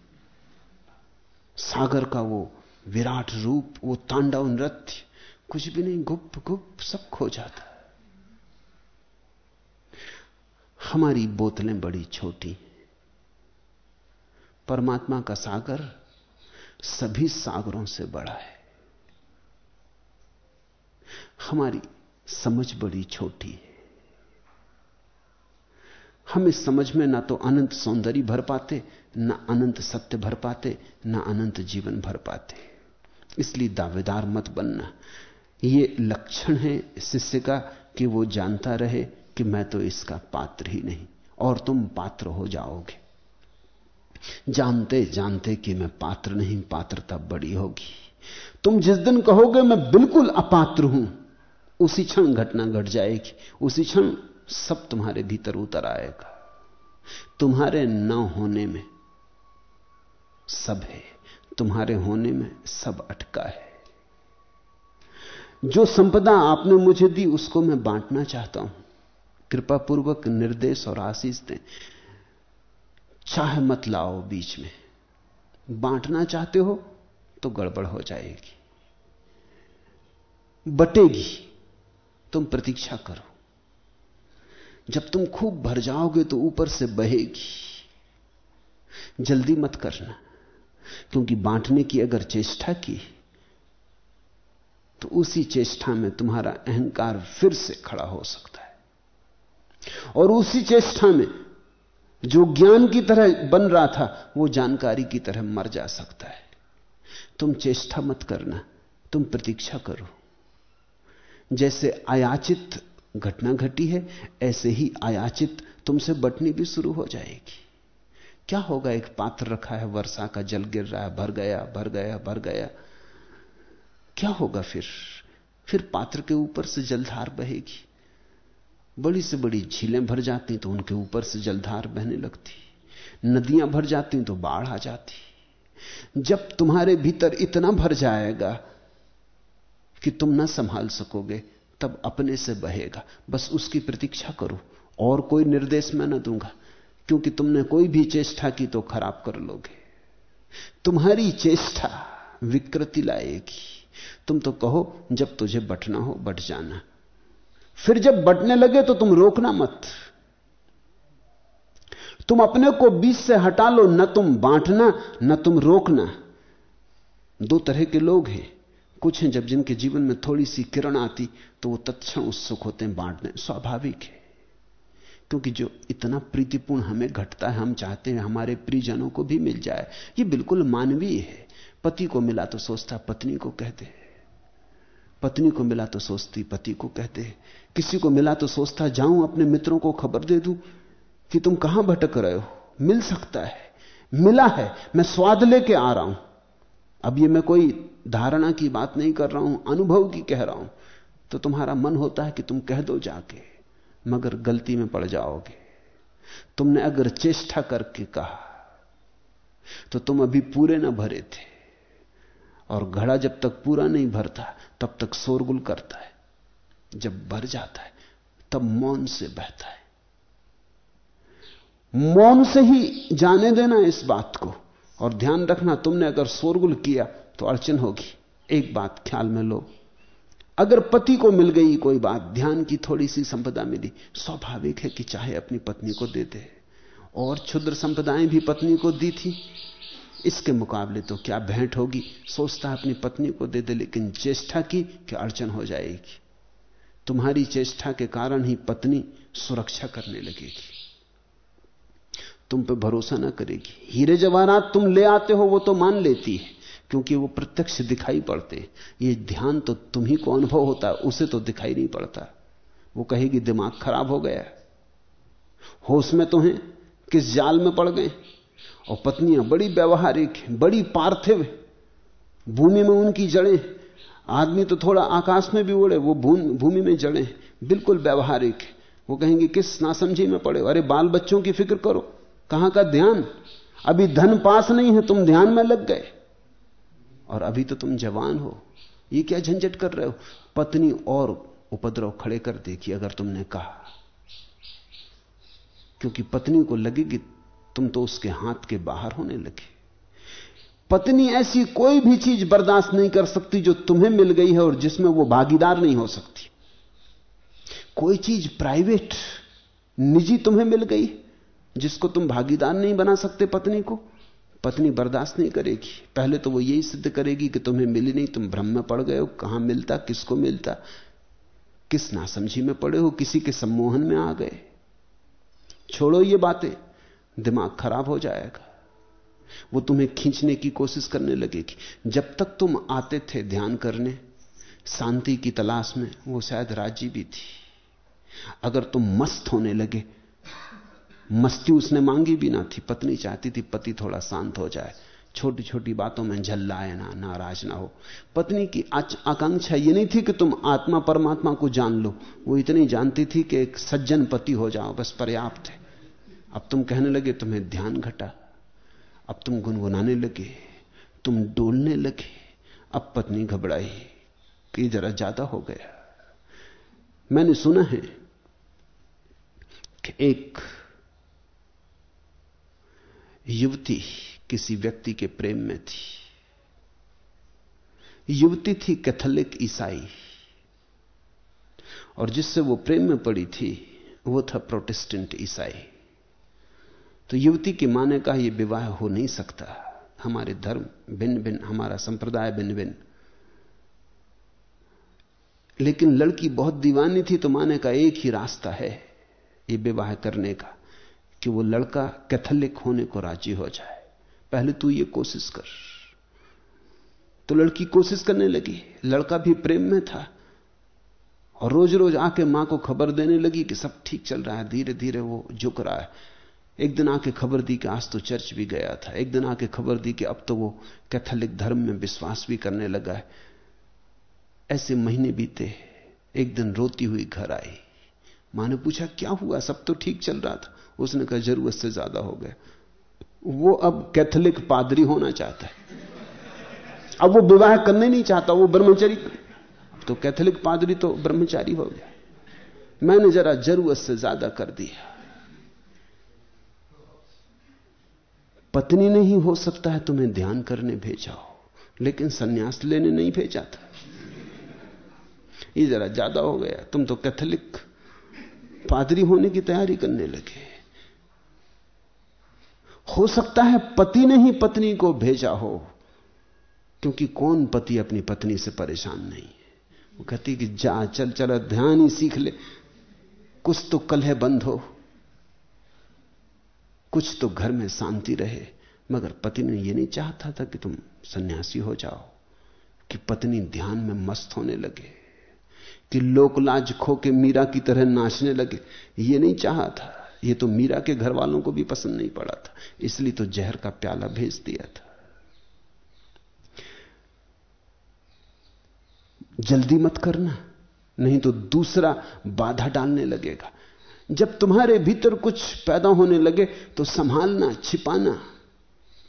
सागर का वो विराट रूप, वो तांडव नृत्य, कुछ भी नहीं, गुप गुप, सब खो जाता। हमारी बोतलें बड़ी छोटी परमात्मा का सागर सभी सागरों से बड़ा है। हमारी समझ बड़ी छोटी है। हम इस समझ में ना तो अनंत सौंदर्य भर पाते, ना अनंत सत्य भर पाते, ना अनंत जीवन भर पाते। इसलिए दावेदार मत बनना। ये लक्षण है शिष्य का कि वो जानता रहे कि मैं तो इसका पात्र ही नहीं, और तुम पात्र हो जाओगे। जानते जानते कि मैं पात्र नहीं, पात्रता बड़ी होगी। तुम जिस दिन कहोगे मैं बिल्कुल अपात्र हूँ, उसी क्षण घटना घट जाएगी, उसी क्षण सब तुम्हारे भीतर उतर आएगा। तुम्हारे न होने में सब है, तुम्हारे होने में सब अटका है। जो संपदा आपने मुझे दी, उसको मैं बांटना चाहता हूँ। कृपा पूर्वक निर्देश और आशीष दें। चाह मत लाओ बीच में। बांटना चाहते हो तो गड़बड़ हो जाएगी। बटेगी, तुम प्रतीक्षा करो। जब तुम खूब भर जाओगे तो ऊपर से बहेगी। जल्दी मत करना, क्योंकि बांटने की अगर चेष्टा की तो उसी चेष्टा में तुम्हारा अहंकार फिर से खड़ा हो सकता है। और उसी चेष्टा में जो ज्ञान की तरह बन रहा था, वो जानकारी की तरह मर जा सकता है। तुम चेष्टा मत करना, तुम प्रतीक्षा करो। जैसे आयाचित घटना घटी है, ऐसे ही आयाचित तुमसे बटनी भी शुरू हो जाएगी। क्या होगा, एक पात्र रखा है, वर्षा का जल गिर रहा है, भर गया भर गया भर गया। क्या होगा फिर? फिर पात्र के ऊपर से जलधार बहेगी। बड़ी से बड़ी झीलें भर जाती तो उनके ऊपर से जलधार बहने लगती। नदियाँ भर जाती तो बाढ़ आ जाती। जब तुम्हारे भीतर इतना भर जाएगा कि तुम ना संभाल सकोगे, तब अपने से बहेगा। बस उसकी प्रतीक्षा करो, और कोई निर्देश मैं ना दूँगा, क्योंकि तुमने कोई भी चेष्टा की तो खराब कर लोगे। तुम्हारी चेष्टा विकृति लाएगी। तुम तो कहो, जब तुझे बटना हो, बट जाना। फिर जब बटने लगे तो तुम रोकना मत। तुम अपने को बीच से हटा लो, न तुम बांटना, न तुम रोकना। दो तरह के लोग हैं। कुछ हैं जब जिनके जीवन में थोड़ी सी किरण आती तो वो तत्क्षण उत्सुक होते हैं बांटने। स्वाभाविक है। क्योंकि जो इतना प्रीतिपूर्ण हमें घटता है, हम चाहते हैं हमारे प्रियजनों को भी मिल जाए, ये बिल्कुल मानवीय है। पति को मिला तो सोचता, पत्नी को कहते पत्नी को मिला तो सोचती, पति को कहते, किसी को मिला तो सोचता, जाऊँ अपने मित्रों को खबर दे दूँ कि तुम कहाँ भटक रहे हो। मिल सकता है, मिला है, मैं स्वाद लेके आ रहा हूँ। अब ये मैं कोई धारणा की बात नहीं कर रहा हूँ, अनुभव की कह रहा हूँ। तो तुम्हारा मन होता है कि तुम कह दो जाके, मगर गलती में पड़ जाओगे। तुमने अगर चेष्टा करके कहा तो तुम अभी पूरे ना भरे थे। और घड़ा जब तक पूरा नहीं भरता, तब तक शोरगुल करता है। जब भर जाता है, तब मौन से बहता है। मौन से ही जाने देना इस बात को, और ध्यान रखना तुमने अगर शोरगुल किया तो अड़चन होगी। एक बात ख्याल में लो। अगर पति को मिल गई कोई बात, ध्यान की थोड़ी सी संपदा मिली, स्वाभाविक है कि चाहे अपनी पत्नी को दे दे। और क्षुद्र संपदाएँ भी पत्नी को दी थी। इसके मुकाबले तो क्या भेंट होगी? सोचता अपनी पत्नी को दे दे, लेकिन चेष्टा की कि अड़चन हो जाएगी। तुम्हारी चेष्टा के कारण ही पत्नी सुरक्षा करने लगेगी। तुम पे भरोसा ना करेगी। हीरे जवाहरात तुम ले आते हो, वो तो मान लेती है, क्योंकि वो प्रत्यक्ष दिखाई पड़ते हैं। ये ध्यान तो तुम ही को अनुभव होता है, उसे तो दिखाई नहीं पड़ता। वो कहेगी, दिमाग खराब हो गया होश में तो हैं, किस जाल में पड़ गए और पत्नियाँ बड़ी व्यवहारिक हैं, बड़ी पार्थिव भूमि में उनकी जड़ें आदमी तो थोड़ा आकाश में भी उड़े, वो भूमि में जड़ें बिल्कुल व्यवहारिक है। वो कहेंगे, किस नासमझी में पड़े अरे बाल बच्चों की फ़िक्र करो। कहाँ का ध्यान? अभी धन पास नहीं है, तुम ध्यान में लग गए। और अभी तो तुम जवान हो। ये क्या झंझट कर रहे हो? पत्नी और उपद्रव खड़े कर देगी अगर तुमने कहा। क्योंकि पत्नी को लगेगी तुम तो उसके हाथ के बाहर होने लगे। पत्नी ऐसी कोई भी चीज़ बर्दाश्त नहीं कर सकती जो तुम्हें मिल गई है और जिसमें वो भागीदार नहीं हो सकती। कोई चीज़ प्राइवेट, निजी तुम्हें मिल गई, जिसको तुम भागीदार नहीं बना सकते पत्नी को। पत्नी बर्दाश्त नहीं करेगी। पहले तो वो यही सिद्ध करेगी कि तुम्हें मिली नहीं, तुम भ्रम में पड़ गए हो। कहाँ मिलता, किसको मिलता? किस नासमझी में पड़े हो? किसी के सम्मोहन में आ गए? छोड़ो ये बातें। दिमाग खराब हो जाएगा। वो तुम्हें खींचने की कोशिश करने लगेगी। जब तक तुम आते थे ध्यान करने, शांति की तलाश में, वो शायद राज़ी भी थी। अगर तुम मस्त होने लगे, मस्ती उसने मांगी भी ना थी, पत्नी चाहती थी पति थोड़ा शांत हो जाए। छोटी छोटी बातों में झल्लाए ना, नाराज़ ना हो। पत्नी की आकांक्षा ये नहीं थी कि तुम आत्मा परमात्मा को जान लो। वो इतनी जानती थी कि एक सज्जन पति हो जाओ, बस पर्याप्त है। अब तुम कहने लगे, तुम्हें ध्यान घटा। अब तुम गुनगुनाने लगे, तुम डोलने लगे। अब पत्नी घबराई कि जरा ज़्यादा हो गया। मैंने सुना है कि एक युवती किसी व्यक्ति के प्रेम में थी। युवती थी कैथोलिक ईसाई। और जिससे वो प्रेम में पड़ी थी, वो था प्रोटेस्टेंट ईसाई। तो युवती की माने का यह विवाह हो नहीं सकता। हमारे धर्म भिन्न भिन्न, हमारा संप्रदाय भिन्न भिन्न। लेकिन लड़की बहुत दीवानी थी तो माने का एक ही रास्ता है ये विवाह करने का, कि वो लड़का कैथोलिक होने को राज़ी हो जाए। पहले तू ये कोशिश कर। तो लड़की कोशिश करने लगी। लड़का भी प्रेम में था। और रोज रोज आके माँ को खबर देने लगी कि सब ठीक चल रहा है धीरे धीरे वो झुक रहा है। एक दिन आके खबर दी कि आज तो चर्च भी गया था। एक दिन आके खबर दी कि अब तो वो कैथोलिक धर्म में विश्वास भी करने लगा है। ऐसे महीने बीते, एक दिन रोती हुई घर आई। माँ ने पूछा, क्या हुआ? सब तो ठीक चल रहा था? उसने कहा, ज़रूरत से ज़्यादा हो गया। वो अब कैथोलिक पादरी होना चाहता है। अब वो विवाह करने नहीं चाहता, वो ब्रह्मचारी तो कैथोलिक पादरी तो ब्रह्मचारी हो गया। मैंने जरा ज़रूरत से ज़्यादा कर दिया। पत्नी नहीं हो सकता है, तुम्हें ध्यान करने भेजा हो। लेकिन सन्यास लेने नहीं भेजा था। ये जरा ज़्यादा हो गया। तुम तो कैथोलिक पादरी होने की तैयारी करने लगे। हो सकता है पति ने ही पत्नी को भेजा हो, क्योंकि कौन पति अपनी पत्नी से परेशान नहीं है? वो कहती कि जा, चल चल, ध्यान ही सीख ले। कुछ तो कलह बंद हो। कुछ तो घर में शांति रहे, मगर पति ने यह नहीं चाहता था कि तुम सन्यासी हो जाओ, कि पत्नी ध्यान में मस्त होने लगे, कि लोकलाज खो के मीरा की तरह नाचने लगे। ये नहीं चाहा था। ये तो मीरा के घर वालों को भी पसंद नहीं पड़ा था, इसलिए तो जहर का प्याला भेज दिया था। जल्दी मत करना, नहीं तो दूसरा बाधा डालने लगेगा। जब तुम्हारे भीतर कुछ पैदा होने लगे तो संभालना, छिपाना।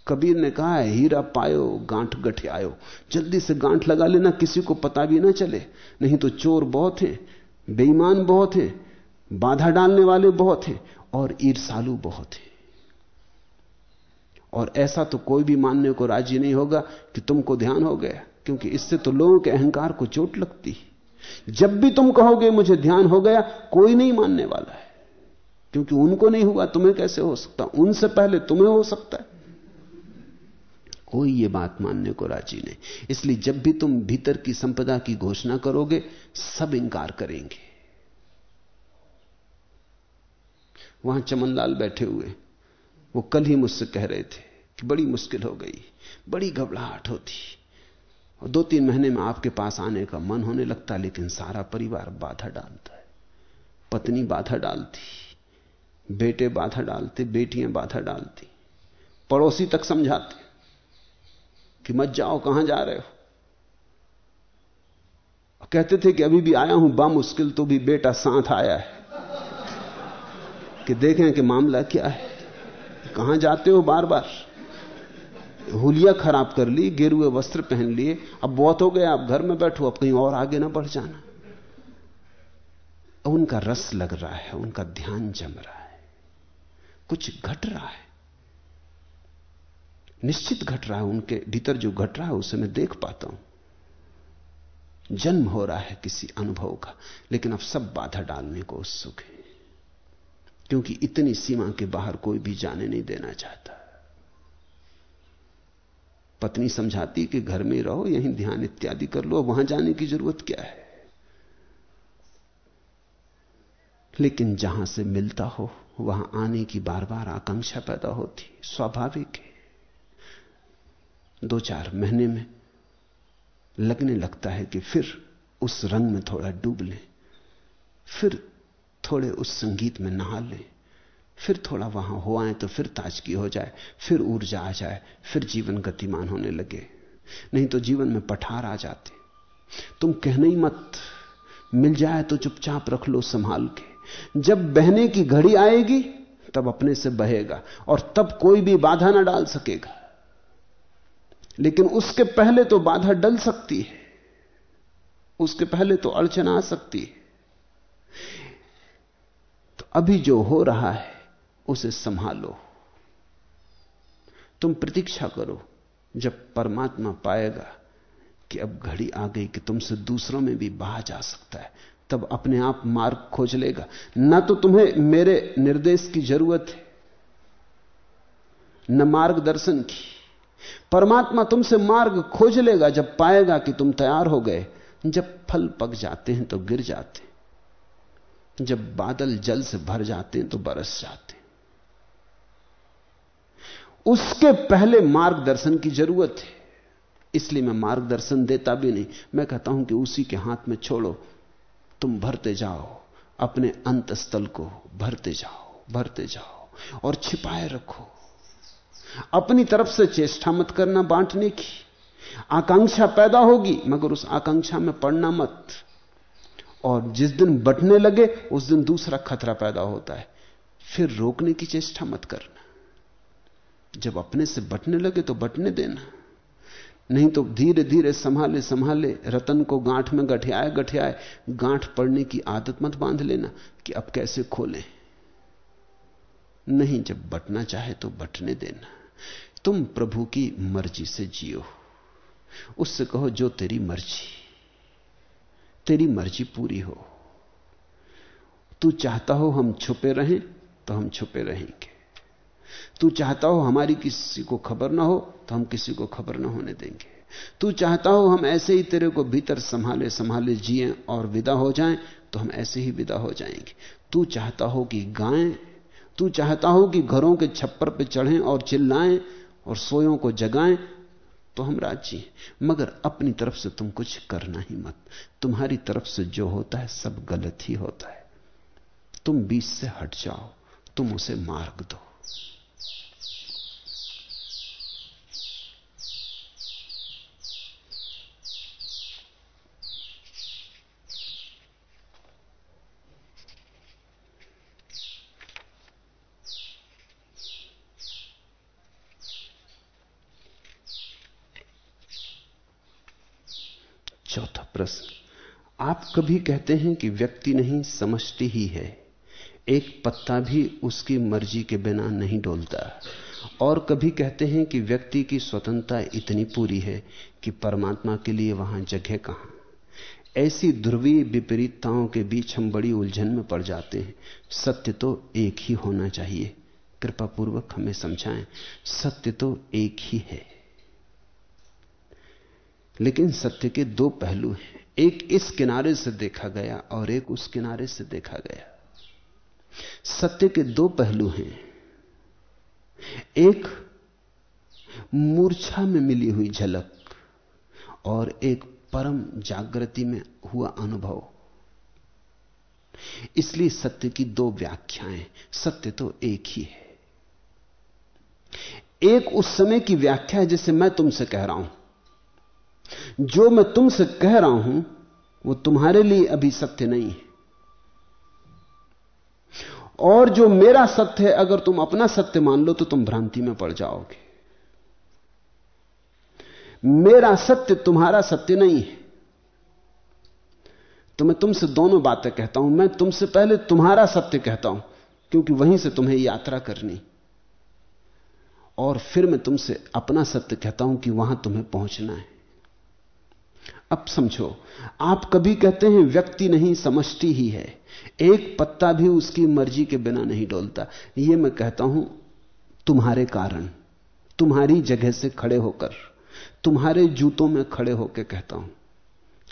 कबीर ने कहा है हीरा पायो, गांठ गठे आयो। जल्दी से गांठ लगा लेना, किसी को पता भी ना चले। नहीं तो चोर बहुत हैं, बेईमान बहुत हैं, बाधा डालने वाले बहुत हैं और ईर्षालु बहुत हैं। और ऐसा तो कोई भी मानने को राज़ी नहीं होगा कि तुमको ध्यान हो गया, क्योंकि इससे तो लोगों के अहंकार को चोट लगती जब भी तुम कहोगे, मुझे ध्यान हो गया, कोई नहीं मानने वाला है। क्योंकि उनको नहीं हुआ, तुम्हें कैसे हो सकता? उनसे पहले तुम्हें हो सकता है। कोई ये बात मानने को राज़ी नहीं। इसलिए जब भी तुम भीतर की संपदा की घोषणा करोगे, सब इंकार करेंगे। वहाँ चमनलाल बैठे हुए। वो कल ही मुझसे कह रहे थे कि बड़ी मुश्किल हो गई, बड़ी घबराहट होती। और दो तीन महीने में आपके पास आने का मन होने लगता, लेकिन सारा परिवार बाधा डालता है। पत्नी बाधा डालती। बेटे बाधा डालते, बेटियाँ बाधा डालती। पड़ोसी तक समझाते कि मत जाओ, कहाँ जा रहे हो? कहते थे कि अभी भी आया हूँ, बा मुश्किल तो भी बेटा साथ आया है। कि देखें कि मामला क्या है। कहाँ जाते हो बार बार हुलिया खराब कर ली गिरुए वस्त्र पहन लिए, अब बहुत हो गया, आप घर में बैठो, अब कहीं और आगे ना बढ़ जाना। उनका रस लग रहा है, उनका ध्यान जम रहा है। कुछ घट रहा है। निश्चित घट रहा है, उनके भीतर जो घट रहा है, उसे मैं देख पाता हूँ। जन्म हो रहा है किसी अनुभव का, लेकिन अब सब बाधा डालने को उत्सुक है। क्योंकि इतनी सीमा के बाहर कोई भी जाने नहीं देना चाहता। पत्नी समझाती कि घर में रहो, यहीं ध्यान इत्यादि कर लो, वहाँ जाने की ज़रूरत क्या है? लेकिन जहाँ से मिलता हो वहाँ आने की बार बार आकांक्षा पैदा होती, स्वाभाविक है। दो चार महीने में लगने लगता है कि फिर उस रंग में थोड़ा डूब लें, फिर थोड़े उस संगीत में नहा लें, फिर थोड़ा वहाँ हो आए तो फिर ताजगी हो जाए, फिर ऊर्जा आ जाए, फिर जीवन गतिमान होने लगे। नहीं तो जीवन में पठार आ जाते। तुम कहने ही मत, मिल जाए तो चुपचाप रख लो, संभाल के। जब बहने की घड़ी आएगी, तब अपने से बहेगा और तब कोई भी बाधा ना डाल सकेगा। लेकिन उसके पहले तो बाधा डल सकती है, उसके पहले तो अड़चन आ सकती है। तो अभी जो हो रहा है, उसे संभालो। तुम प्रतीक्षा करो, जब परमात्मा पाएगा कि अब घड़ी आ गई कि तुमसे दूसरों में भी बहा जा सकता है। तब अपने आप मार्ग खोज लेगा। ना तो तुम्हें मेरे निर्देश की ज़रूरत है, न मार्गदर्शन की। परमात्मा तुमसे मार्ग खोज लेगा, जब पाएगा कि तुम तैयार हो गए। जब फल पक जाते हैं तो गिर जाते जब बादल जल से भर जाते हैं तो बरस जाते उसके पहले मार्गदर्शन की ज़रूरत है। इसलिए मैं मार्गदर्शन देता भी नहीं। मैं कहता हूँ कि उसी के हाथ में छोड़ो। तुम भरते जाओ, अपने अंत स्थल को भरते जाओ भरते जाओ और छिपाए रखो। अपनी तरफ़ से चेष्टा मत करना बांटने की। आकांक्षा पैदा होगी, मगर उस आकांक्षा में पड़ना मत। और जिस दिन बटने लगे, उस दिन दूसरा खतरा पैदा होता है। फिर रोकने की चेष्टा मत करना। जब अपने से बटने लगे तो बटने देना। नहीं तो धीरे धीरे संभाले संभाले, रतन को गांठ में गठियाए गठियाए, गांठ पड़ने की आदत मत बाँध लेना कि अब कैसे खोलें। नहीं, जब बटना चाहे तो बटने देना। तुम प्रभु की मर्ज़ी से जियो। उससे कहो, जो तेरी मर्ज़ी तेरी मर्ज़ी पूरी हो। तू चाहता हो हम छुपे रहें तो हम छुपे रहेंगे। तू चाहता हो हमारी किसी को खबर ना हो तो हम किसी को खबर ना होने देंगे। तू चाहता हो हम ऐसे ही तेरे को भीतर संभाले संभाले जिए और विदा हो जाएँ तो हम ऐसे ही विदा हो जाएँगे। तू चाहता हो कि गाएँ, तू चाहता हो कि घरों के छप्पर पे चढ़ें और चिल्लाएँ और सोयों को जगाएँ तो हम राज़ी हैं। मगर अपनी तरफ़ से तुम कुछ करना ही मत। तुम्हारी तरफ़ से जो होता है, सब गलत ही होता है। तुम बीच से हट जाओ, तुम उसे मार्ग दो। कभी कहते हैं कि व्यक्ति नहीं समष्टि ही है। एक पत्ता भी उसकी मर्ज़ी के बिना नहीं डोलता। और कभी कहते हैं कि व्यक्ति की स्वतंत्रता इतनी पूरी है कि परमात्मा के लिए वहाँ जगह कहाँ। ऐसी ध्रुवीय विपरीतताओं के बीच हम बड़ी उलझन में पड़ जाते हैं। सत्य तो एक ही होना चाहिए। कृपा पूर्वक हमें समझाएँ, सत्य तो एक ही है। लेकिन सत्य के दो पहलू हैं। एक इस किनारे से देखा गया और एक उस किनारे से देखा गया। सत्य के दो पहलू हैं। एक, मूर्छा में मिली हुई झलक और एक परम जागृति में हुआ अनुभव। इसलिए सत्य की दो व्याख्याएँ, सत्य तो एक ही है। एक उस समय की व्याख्या है जिसे मैं तुमसे कह रहा हूँ। जो मैं तुमसे कह रहा हूँ, वो तुम्हारे लिए अभी सत्य नहीं है। और जो मेरा सत्य है, अगर तुम अपना सत्य मान लो तो तुम भ्रांति में पड़ जाओगे। मेरा सत्य तुम्हारा सत्य नहीं है। तो मैं तुमसे दोनों बातें कहता हूँ। मैं तुमसे पहले तुम्हारा सत्य कहता हूँ, क्योंकि वहीं से तुम्हें यात्रा करनी। और फिर मैं तुमसे अपना सत्य कहता हूँ कि वहाँ तुम्हें पहुँचना है। अब समझो, आप कभी कहते हैं व्यक्ति नहीं, समष्टि ही है। एक पत्ता भी उसकी मर्ज़ी के बिना नहीं डोलता। यह मैं कहता हूँ, तुम्हारे कारण, तुम्हारी जगह से खड़े होकर, तुम्हारे जूतों में खड़े होकर कहता हूँ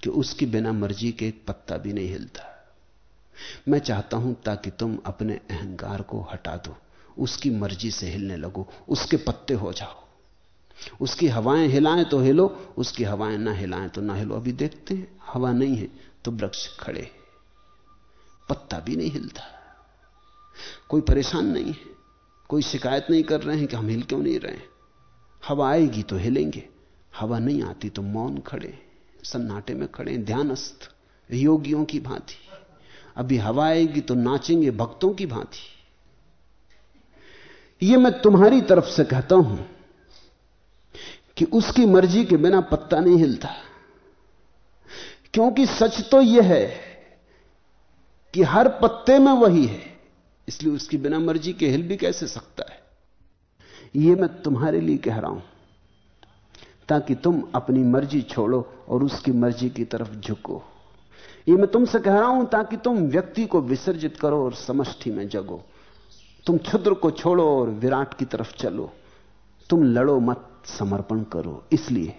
कि उसकी बिना मर्ज़ी के एक पत्ता भी नहीं हिलता। मैं चाहता हूँ ताकि तुम अपने अहंकार को हटा दो, उसकी मर्ज़ी से हिलने लगो, उसके पत्ते हो जाओ। उसकी हवाएँ हिलाएँ तो हिलो, उसकी हवाएँ ना हिलाएँ तो ना हिलो। अभी देखते हैं, हवा नहीं है तो वृक्ष खड़े। पत्ता भी नहीं हिलता। कोई परेशान नहीं है, कोई शिकायत नहीं कर रहे हैं कि हम हिल क्यों नहीं रहे। हवा आएगी तो हिलेंगे, हवा नहीं आती तो मौन खड़े, सन्नाटे में खड़े ध्यानस्थ, योगियों की भांति। अभी हवा आएगी तो नाचेंगे, भक्तों की भांति। यह मैं तुम्हारी तरफ़ से कहता हूँ कि उसकी मर्ज़ी के बिना पत्ता नहीं हिलता। क्योंकि सच तो यह है कि हर पत्ते में वही है, इसलिए उसकी बिना मर्ज़ी के हिल भी कैसे सकता है? यह मैं तुम्हारे लिए कह रहा हूँ, ताकि तुम अपनी मर्ज़ी छोड़ो और उसकी मर्ज़ी की तरफ़ झुको। यह मैं तुमसे कह रहा हूँ, ताकि तुम व्यक्ति को विसर्जित करो और समष्टि में जगो। तुम क्षुद्र को छोड़ो और विराट की तरफ़ चलो। तुम लड़ो मत। समर्पण करो। इसलिए,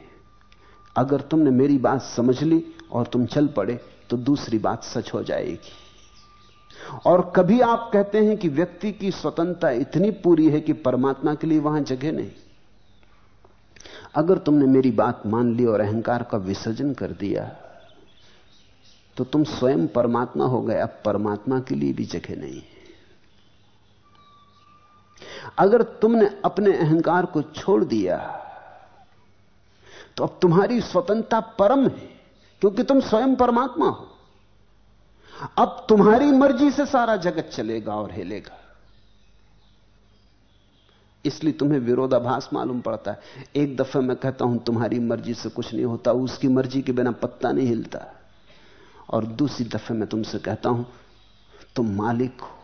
अगर तुमने मेरी बात समझ ली और तुम चल पड़े तो दूसरी बात सच हो जाएगी। और कभी आप कहते हैं कि व्यक्ति की स्वतंत्रता इतनी पूरी है कि परमात्मा के लिए वहाँ जगह नहीं। अगर तुमने मेरी बात मान ली और अहंकार का विसर्जन कर दिया तो तुम स्वयं परमात्मा हो गए, अब परमात्मा के लिए भी जगह नहीं। अगर तुमने अपने अहंकार को छोड़ दिया तो अब तुम्हारी स्वतंत्रता परम है, क्योंकि तुम स्वयं परमात्मा हो। अब तुम्हारी मर्ज़ी से सारा जगत चलेगा और हिलेगा। इसलिए तुम्हें विरोधाभास मालूम पड़ता है। एक दफे मैं कहता हूँ, तुम्हारी मर्ज़ी से कुछ नहीं होता, उसकी मर्ज़ी के बिना पत्ता नहीं हिलता। और दूसरी दफे मैं तुमसे कहता हूँ, तुम मालिक हो,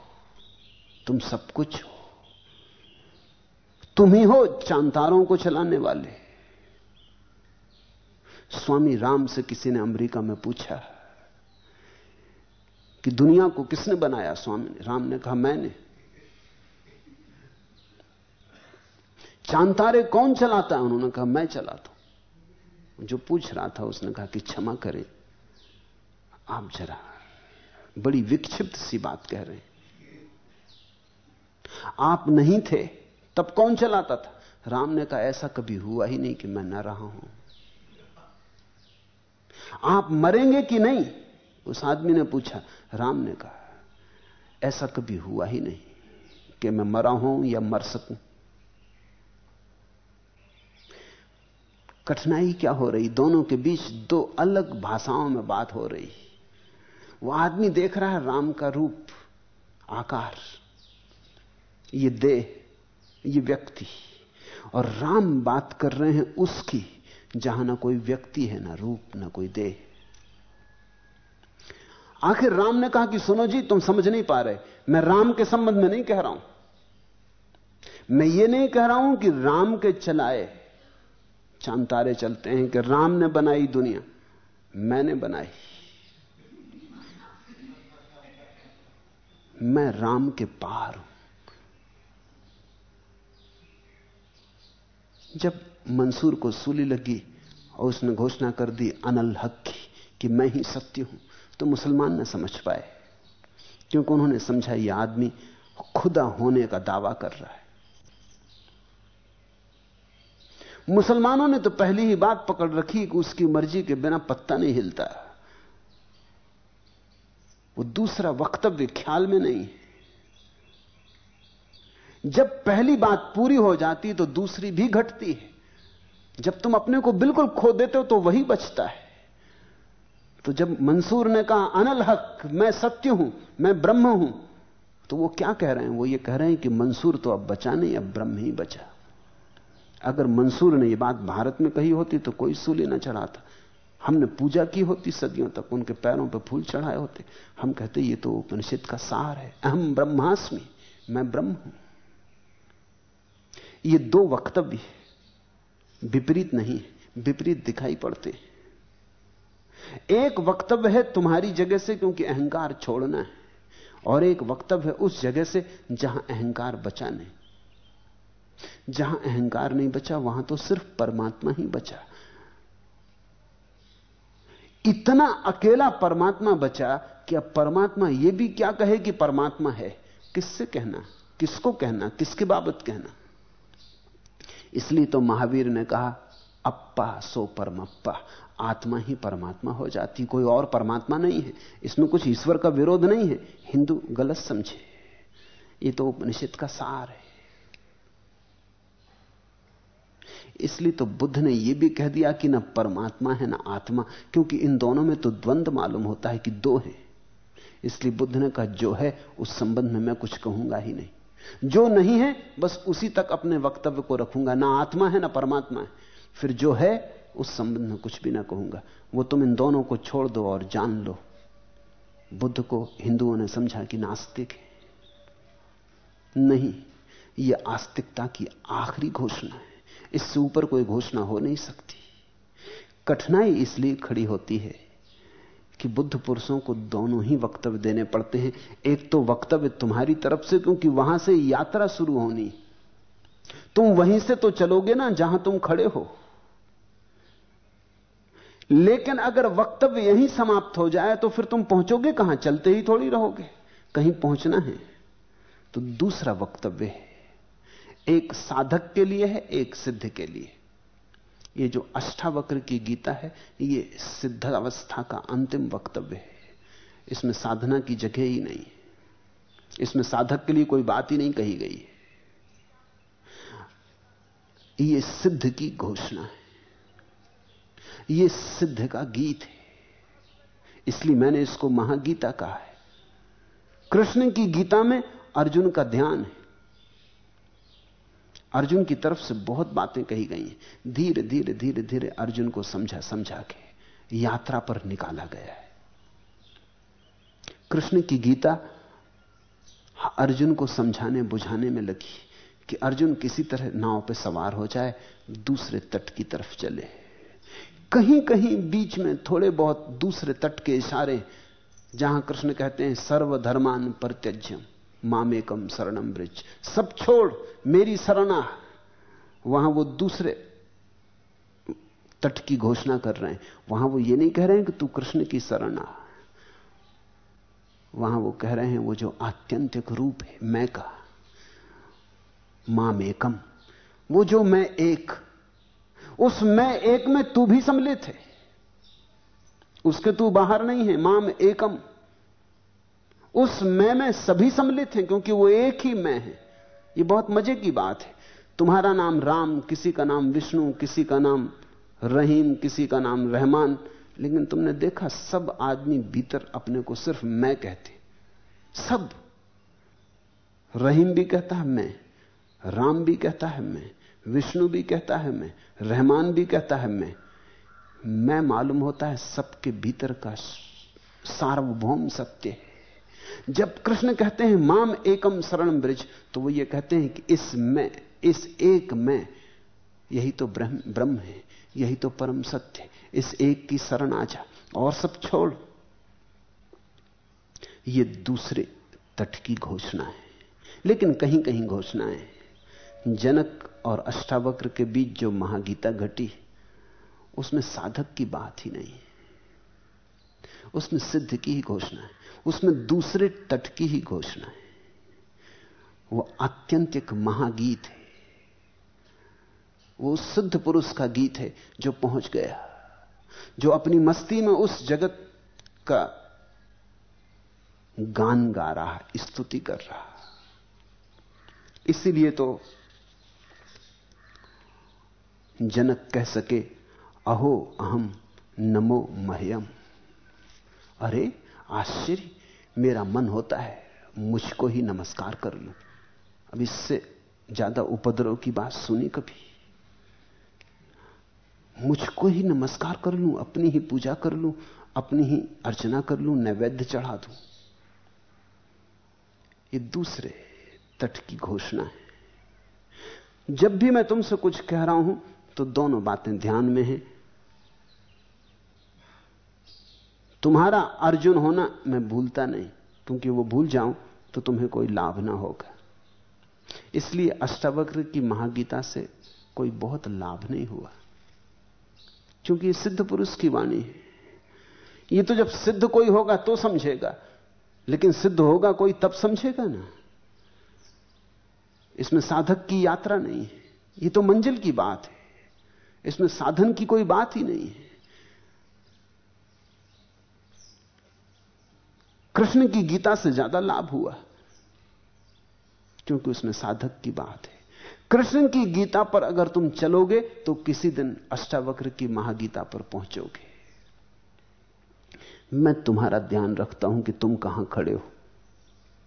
तुम सब कुछ हो। तुम ही हो चांतारों को चलाने वाले। स्वामी राम से किसी ने अमेरिका में पूछा कि दुनिया को किसने बनाया स्वामी ने? राम ने कहा, मैंने। चांतारे कौन चलाता है? उन्होंने कहा, मैं चलाता हूँ। जो पूछ रहा था, उसने कहा कि क्षमा करें, आप जरा बड़ी विक्षिप्त सी बात कह रहे हैं। आप नहीं थे तब कौन चलाता था? राम ने कहा, ऐसा कभी हुआ ही नहीं कि मैं न रहा हूँ। आप मरेंगे कि नहीं? उस आदमी ने पूछा। राम ने कहा, ऐसा कभी हुआ ही नहीं कि मैं मरा हूँ या मर सकूँ। कठिनाई क्या हो रही? दोनों के बीच दो अलग भाषाओं में बात हो रही। वो आदमी देख रहा है राम का रूप, आकार, ये देह। ये व्यक्ति और राम बात कर रहे हैं उसकी, जहाँ ना कोई व्यक्ति है, ना रूप, ना कोई देह। आखिर राम ने कहा कि सुनो जी, तुम समझ नहीं पा रहे। मैं राम के संबंध में नहीं कह रहा हूँ। मैं ये नहीं कह रहा हूँ कि राम के चलाए, चाँद तारे चलते हैं कि राम ने बनाई दुनिया। मैंने बनाई। मैं राम के पार हूँ। जब मंसूर को सूली लगी और उसने घोषणा कर दी अनल हक की कि मैं ही सत्य हूँ तो मुसलमान न समझ पाए। क्योंकि उन्होंने समझा यह आदमी खुदा होने का दावा कर रहा है। मुसलमानों ने तो पहली ही बात पकड़ रखी कि उसकी मर्ज़ी के बिना पत्ता नहीं हिलता। वो दूसरा वक्तव्य ख्याल में नहीं है। जब पहली बात पूरी हो जाती तो दूसरी भी घटती है। जब तुम अपने को बिल्कुल खो देते हो तो वही बचता है। तो जब मंसूर ने कहा, अनल हक, मैं सत्य हूँ, मैं ब्रह्म हूँ तो वो क्या कह रहे हैं? वो ये कह रहे हैं कि मंसूर तो अब बचा नहीं, अब ब्रह्म ही बचा। अगर मंसूर ने यह बात भारत में कही होती तो कोई सूली ना चढ़ाता। हमने पूजा की होती सदियों तक, उनके पैरों पर फूल चढ़ाए होते। हम कहते, ये तो उपनिषद का सार है। अहम ब्रह्मास्मि, मैं ब्रह्म हूँ। ये दो वक्तव्य विपरीत नहीं विपरीत दिखाई पड़ते एक वक्तव्य है तुम्हारी जगह से क्योंकि अहंकार छोड़ना है, और एक वक्तव्य है उस जगह से जहाँ अहंकार बचा नहीं। जहाँ अहंकार नहीं बचा, वहाँ तो सिर्फ़ परमात्मा ही बचा। इतना अकेला परमात्मा बचा कि अब परमात्मा यह भी क्या कहे कि परमात्मा है? किससे कहना? किसको कहना? किसके बाबत कहना? इसलिए तो महावीर ने कहा, अप्पा, सो परमप्पा, आत्मा ही परमात्मा हो जाती, कोई और परमात्मा नहीं है। इसमें कुछ ईश्वर का विरोध नहीं है। हिंदू गलत समझे। ये तो उपनिषद का सार है। इसलिए तो बुद्ध ने यह भी कह दिया कि ना परमात्मा है, ना आत्मा, क्योंकि इन दोनों में तो द्वंद्व मालूम होता है कि दो है। इसलिए बुद्ध ने कहा, जो है, उस संबंध में मैं कुछ कहूँगा ही नहीं। जो नहीं है, बस उसी तक अपने वक्तव्य को रखूँगा। ना आत्मा है, ना परमात्मा है। फिर जो है, उस संबंध में कुछ भी ना कहूँगा। वो तुम इन दोनों को छोड़ दो और जान लो। बुद्ध को हिंदुओं ने समझा कि नास्तिक है। नहीं यह आस्तिकता की आखिरी घोषणा है। इससे ऊपर कोई घोषणा हो नहीं सकती। कठिनाई इसलिए खड़ी होती है कि बुद्ध पुरुषों को दोनों ही वक्तव्य देने पड़ते हैं। एक तो वक्तव्य तुम्हारी तरफ़ से, क्योंकि वहाँ से यात्रा शुरू होनी। तुम वहीं से तो चलोगे ना, जहाँ तुम खड़े हो। लेकिन अगर वक्तव्य यहीं समाप्त हो जाए तो फिर तुम पहुंचोगे कहाँ? चलते ही थोड़ी रहोगे। कहीं पहुँचना है तो दूसरा वक्तव्य है। एक साधक के लिए है, एक सिद्ध के लिए। ये जो अष्टावक्र की गीता है, ये सिद्ध अवस्था का अंतिम वक्तव्य है। इसमें साधना की जगह ही नहीं इसमें साधक के लिए कोई बात ही नहीं कही गई है। ये सिद्ध की घोषणा है। ये सिद्ध का गीत है। इसलिए मैंने इसको महागीता कहा है। कृष्ण की गीता में अर्जुन का ध्यान है। अर्जुन की तरफ़ से बहुत बातें कही गई हैं। धीरे धीरे धीरे धीरे अर्जुन को समझा समझा के यात्रा पर निकाला गया है। कृष्ण की गीता अर्जुन को समझाने, बुझाने में लगी कि अर्जुन किसी तरह नाव पर सवार हो जाए, दूसरे तट की तरफ़ चले। कहीं कहीं बीच में थोड़े बहुत दूसरे तट के इशारे, जहाँ कृष्ण कहते हैं, सर्वधर्मान प्रत्यज्यम। मामेकम शरणम ब्रिज सब छोड़, मेरी शरणा। वहाँ वो दूसरे तट की घोषणा कर रहे हैं। वहाँ वो ये नहीं कह रहे हैं कि तू कृष्ण की शरणा। वहाँ वो कह रहे हैं, वो जो आत्यंतिक रूप है, मैं का। मामेकम वो जो मैं एक, उस मैं एक में तू भी सम्मिलित है। उसके तू बाहर नहीं है, माम एकम। उस मैं में सभी सम्मिलित हैं, क्योंकि वो एक ही मैं है। ये बहुत मज़े की बात है। तुम्हारा नाम राम, किसी का नाम विष्णु, किसी का नाम रहीम, किसी का नाम रहमान, लेकिन तुमने देखा सब आदमी भीतर अपने को सिर्फ़ मैं कहते सब। रहीम भी कहता है मैं, राम भी कहता है मैं, विष्णु भी कहता है मैं, रहमान भी कहता है मैं। मैं मालूम होता है सबके भीतर का सार्वभौम सत्य है। जब कृष्ण कहते हैं, माम एकम शरण ब्रिज तो वो ये कहते हैं कि, इस में, इस एक में, यही तो ब्रह्म ब्रह्म है, यही तो परम सत्य है, इस एक की शरण आ जा, और सब छोड़। ये दूसरे तट की घोषणा है, लेकिन कहीं कहीं घोषणाएँ जनक और अष्टावक्र के बीच जो महागीता घटी, उसमें साधक की बात ही नहीं है, उसमें सिद्ध की ही घोषणा है। उसमें दूसरे तट की ही घोषणा है। वो आत्यंतिक महागीत है। वो सिद्ध पुरुष का गीत है जो पहुँच गया, जो अपनी मस्ती में उस जगत का गान गा रहा, स्तुति कर रहा। इसीलिए तो जनक कह सके, अहो अहम नमो मह्यम। अरे, आश्चर्य! मेरा मन होता है, मुझको ही नमस्कार कर लूँ। अब इससे ज़्यादा उपद्रव की बात सुनी कभी? मुझको ही नमस्कार कर लूँ, अपनी ही पूजा कर लूँ, अपनी ही अर्चना कर लूँ, नैवेद्य चढ़ा दूँ। ये दूसरे तट की घोषणा है। जब भी मैं तुमसे कुछ कह रहा हूँ तो दोनों बातें ध्यान में हैं। तुम्हारा अर्जुन होना मैं भूलता नहीं। क्योंकि वो भूल जाऊँ तो तुम्हें कोई लाभ ना होगा। इसलिए अष्टावक्र की महागीता से कोई बहुत लाभ नहीं हुआ। क्योंकि सिद्ध पुरुष की वाणी है। ये तो जब सिद्ध कोई होगा तो समझेगा। लेकिन सिद्ध होगा कोई तब समझेगा ना। इसमें साधक की यात्रा नहीं है। ये तो मंजिल की बात है। इसमें साधन की कोई बात ही नहीं है। कृष्ण की गीता से ज़्यादा लाभ हुआ क्योंकि उसमें साधक की बात है। कृष्ण की गीता पर अगर तुम चलोगे तो किसी दिन अष्टावक्र की महागीता पर पहुंचोगे। मैं तुम्हारा ध्यान रखता हूँ कि तुम कहाँ खड़े हो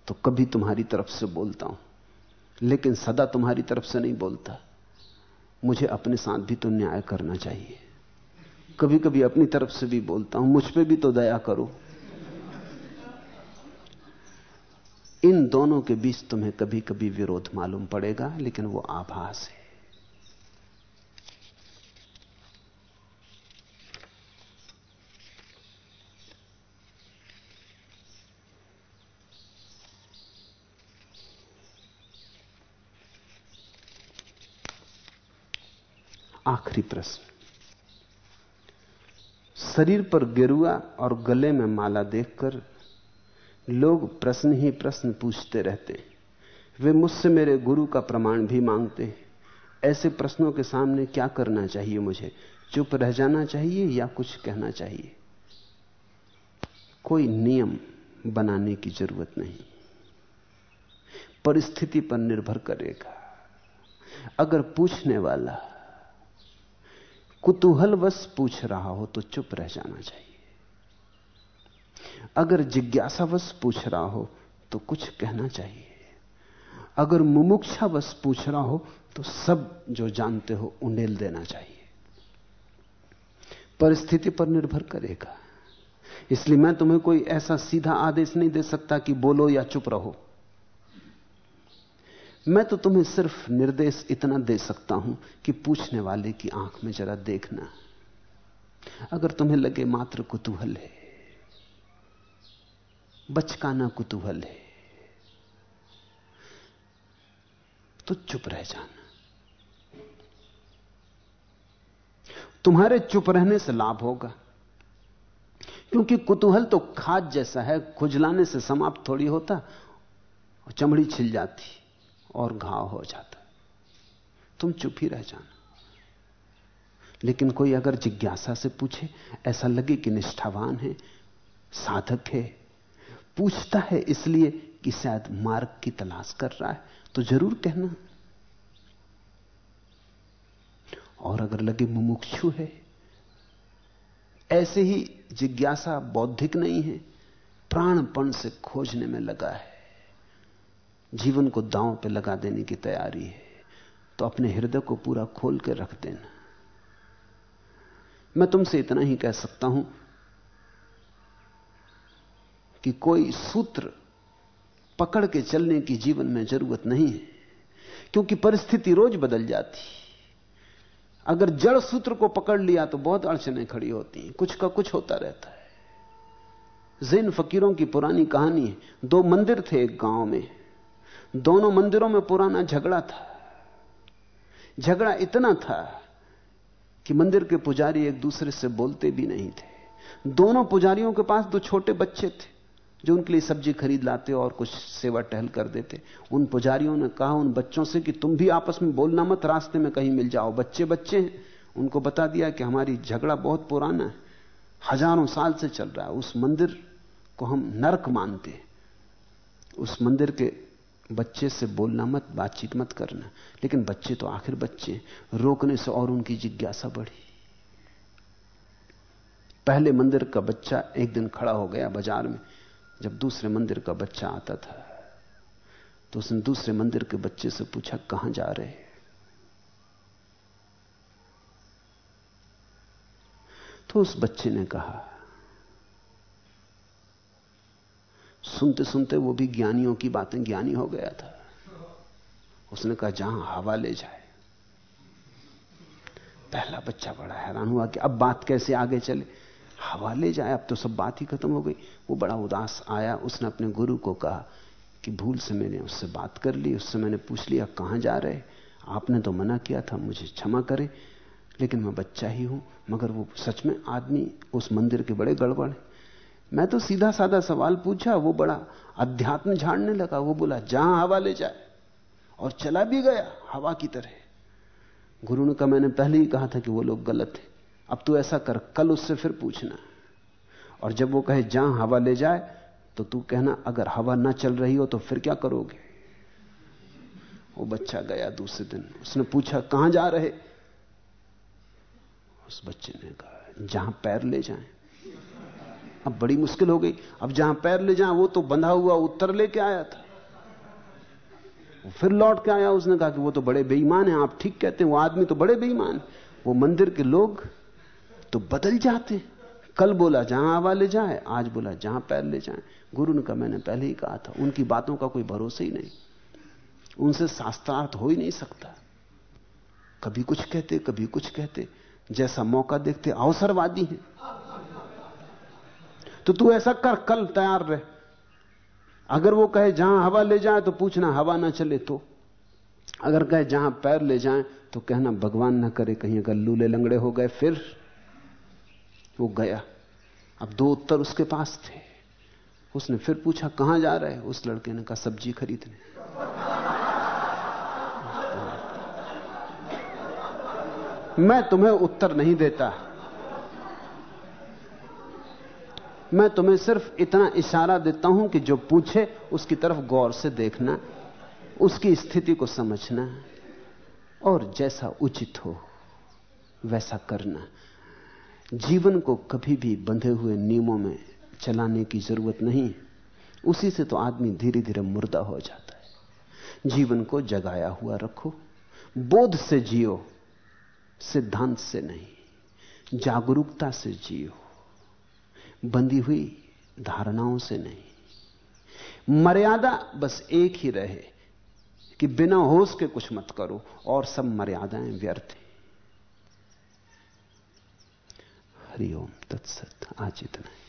तो कभी तुम्हारी तरफ़ से बोलता हूँ, लेकिन सदा तुम्हारी तरफ़ से नहीं बोलता। मुझे अपने साथ भी तो न्याय करना चाहिए। कभी कभी अपनी तरफ़ से भी बोलता हूँ, मुझ पर भी तो दया करो। इन दोनों के बीच तुम्हें कभी कभी विरोध मालूम पड़ेगा, लेकिन वो आभास है। आखिरी प्रश्न। शरीर पर गिरुआ और गले में माला देखकर लोग प्रश्न ही प्रश्न पूछते रहते वे मुझसे मेरे गुरु का प्रमाण भी मांगते ऐसे प्रश्नों के सामने क्या करना चाहिए मुझे? चुप रह जाना चाहिए या कुछ कहना चाहिए? कोई नियम बनाने की ज़रूरत नहीं। परिस्थिति पर निर्भर करेगा। अगर पूछने वाला कुतूहलवश पूछ रहा हो तो चुप रह जाना चाहिए। अगर जिज्ञासावश पूछ रहा हो तो कुछ कहना चाहिए। अगर मुमुक्षावश पूछ रहा हो तो सब जो जानते हो, उंडेल देना चाहिए। परिस्थिति पर निर्भर करेगा। इसलिए मैं तुम्हें कोई ऐसा सीधा आदेश नहीं दे सकता कि बोलो या चुप रहो। मैं तो तुम्हें सिर्फ़ निर्देश इतना दे सकता हूँ कि पूछने वाले की आँख में जरा देखना। अगर तुम्हें लगे मात्र कुतूहल है बचकाना कुतूहल है। तो चुप रह जाना। तुम्हारे चुप रहने से लाभ होगा। क्योंकि कुतूहल तो खाद जैसा है, खुजलाने से समाप्त थोड़ी होता और चमड़ी छिल जाती और घाव हो जाता। तुम चुप ही रह जाना। लेकिन कोई अगर जिज्ञासा से पूछे, ऐसा लगे कि निष्ठावान है, साधक है पूछता है इसलिए कि शायद मार्ग की तलाश कर रहा है तो ज़रूर कहना। और अगर लगे मुमुक्षु है, ऐसे ही जिज्ञासा बौद्धिक नहीं है, प्राणपण से खोजने में लगा है, जीवन को दांव पे लगा देने की तैयारी है तो अपने हृदय को पूरा खोल के रख देना। मैं तुमसे इतना ही कह सकता हूँ कि कोई सूत्र पकड़ के चलने की जीवन में ज़रूरत नहीं है, क्योंकि परिस्थिति रोज बदल जाती। अगर जड़ सूत्र को पकड़ लिया तो बहुत अड़चने खड़ी होती हैं, कुछ का कुछ होता रहता है। जिन फकीरों की पुरानी कहानी है, दो मंदिर थे एक गाँव में, दोनों मंदिरों में पुराना झगड़ा था। झगड़ा इतना था कि मंदिर के पुजारी एक दूसरे से बोलते भी नहीं थे। दोनों पुजारियों के पास दो छोटे बच्चे थे। जो उनके लिए सब्ज़ी खरीद लाते और कुछ सेवा टहल कर देते। उन पुजारियों ने कहा, उन बच्चों से कि तुम भी आपस में बोलना मत, रास्ते में कहीं मिल जाओ। बच्चे बच्चे हैं। उनको बता दिया कि हमारी झगड़ा बहुत पुराना है। हज़ारों साल से चल रहा है। उस मंदिर को हम नरक मानते हैं। उस मंदिर के बच्चे से बोलना मत, बातचीत मत करना। लेकिन बच्चे तो आखिर बच्चे रोकने से और उनकी जिज्ञासा बढ़ी। पहले मंदिर का बच्चा एक दिन खड़ा हो गया बाज़ार में। जब दूसरे मंदिर का बच्चा आता था तो उसने दूसरे मंदिर के बच्चे से पूछा, कहाँ जा रहे तो उस बच्चे ने कहा सुनते सुनते वो भी ज्ञानियों की बातें ज्ञानी हो गया था। उसने कहा, जहाँ हवा ले जाए। पहला बच्चा बड़ा हैरान हुआ कि अब बात कैसे आगे चले। हवा ले जाए, अब तो सब बात ही खत्म हो गई। वो बड़ा उदास आया, उसने अपने गुरु को कहा कि भूल से मैंने उससे बात कर ली, उससे मैंने पूछ लिया, कहाँ जा रहे आपने तो मना किया था, मुझे क्षमा करे, लेकिन मैं बच्चा ही हूँ, मगर वो सच में आदमी उस मंदिर के बड़े गड़बड़ है। मैं तो सीधा साधा सवाल पूछा, वो बड़ा अध्यात्म झाड़ने लगा, वो बोला, जहाँ हवा ले जाए। और चला भी गया, हवा की तरह। गुरु ने कहा, मैंने पहले ही कहा था कि वो लोग गलत थे अब तू ऐसा कर, कल उससे फिर पूछना। और जब वो कहे, जहाँ हवा ले जाए तो तू कहना, अगर हवा ना चल रही हो तो फिर क्या करोगे? वो बच्चा गया दूसरे दिन। उसने पूछा, कहाँ जा रहे? उस बच्चे ने कहा, जहाँ पैर ले जाए। अब बड़ी मुश्किल हो गई। अब जहाँ पैर ले जाए, वो तो बंधा हुआ उत्तर लेके आया था। फिर लौट के आया। उसने कहा कि वो तो बड़े बेईमान हैं, आप ठीक कहते हैं, वो आदमी तो बड़े बेईमान वो मंदिर के लोग तो बदल जाते। कल बोला, जहाँ हवा ले जाए, आज बोला, जहाँ पैर ले जाए। गुरु ने कहा, मैंने पहले ही कहा था, उनकी बातों का कोई भरोसा ही नहीं। उनसे शास्त्रार्थ हो ही नहीं सकता। कभी कुछ कहते, कभी कुछ कहते, जैसा मौका देखते, अवसरवादी हैं। तो तू ऐसा कर, कल तैयार रहे। अगर वो कहे, जहाँ हवा ले जाए तो पूछना, हवा ना चले तो। अगर कहे, जहाँ पैर ले जाए तो कहना, भगवान ना करे, कहीं अगर लूले लंगड़े हो गए, फिर वो गया। अब दो उत्तर उसके पास थे। उसने फिर पूछा, कहाँ जा रहे उस लड़के ने कहा, सब्ज़ी खरीदने। मैं तुम्हें उत्तर नहीं देता। मैं तुम्हें सिर्फ़ इतना इशारा देता हूँ कि जो पूछे, उसकी तरफ़ गौर से देखना, उसकी स्थिति को समझना, और जैसा उचित हो, वैसा करना। जीवन को कभी भी बंधे हुए नियमों में चलाने की ज़रूरत नहीं उसी से तो आदमी धीरे धीरे मुर्दा हो जाता है। जीवन को जगाया हुआ रखो। बोध से जियो, सिद्धांत से नहीं, जागरूकता से जियो। बंधी हुई धारणाओं से नहीं। मर्यादा बस एक ही रहे कि बिना होश के कुछ मत करो और सब मर्यादाएँ व्यर्थ हैं। हरिओम तत्सत आज इतना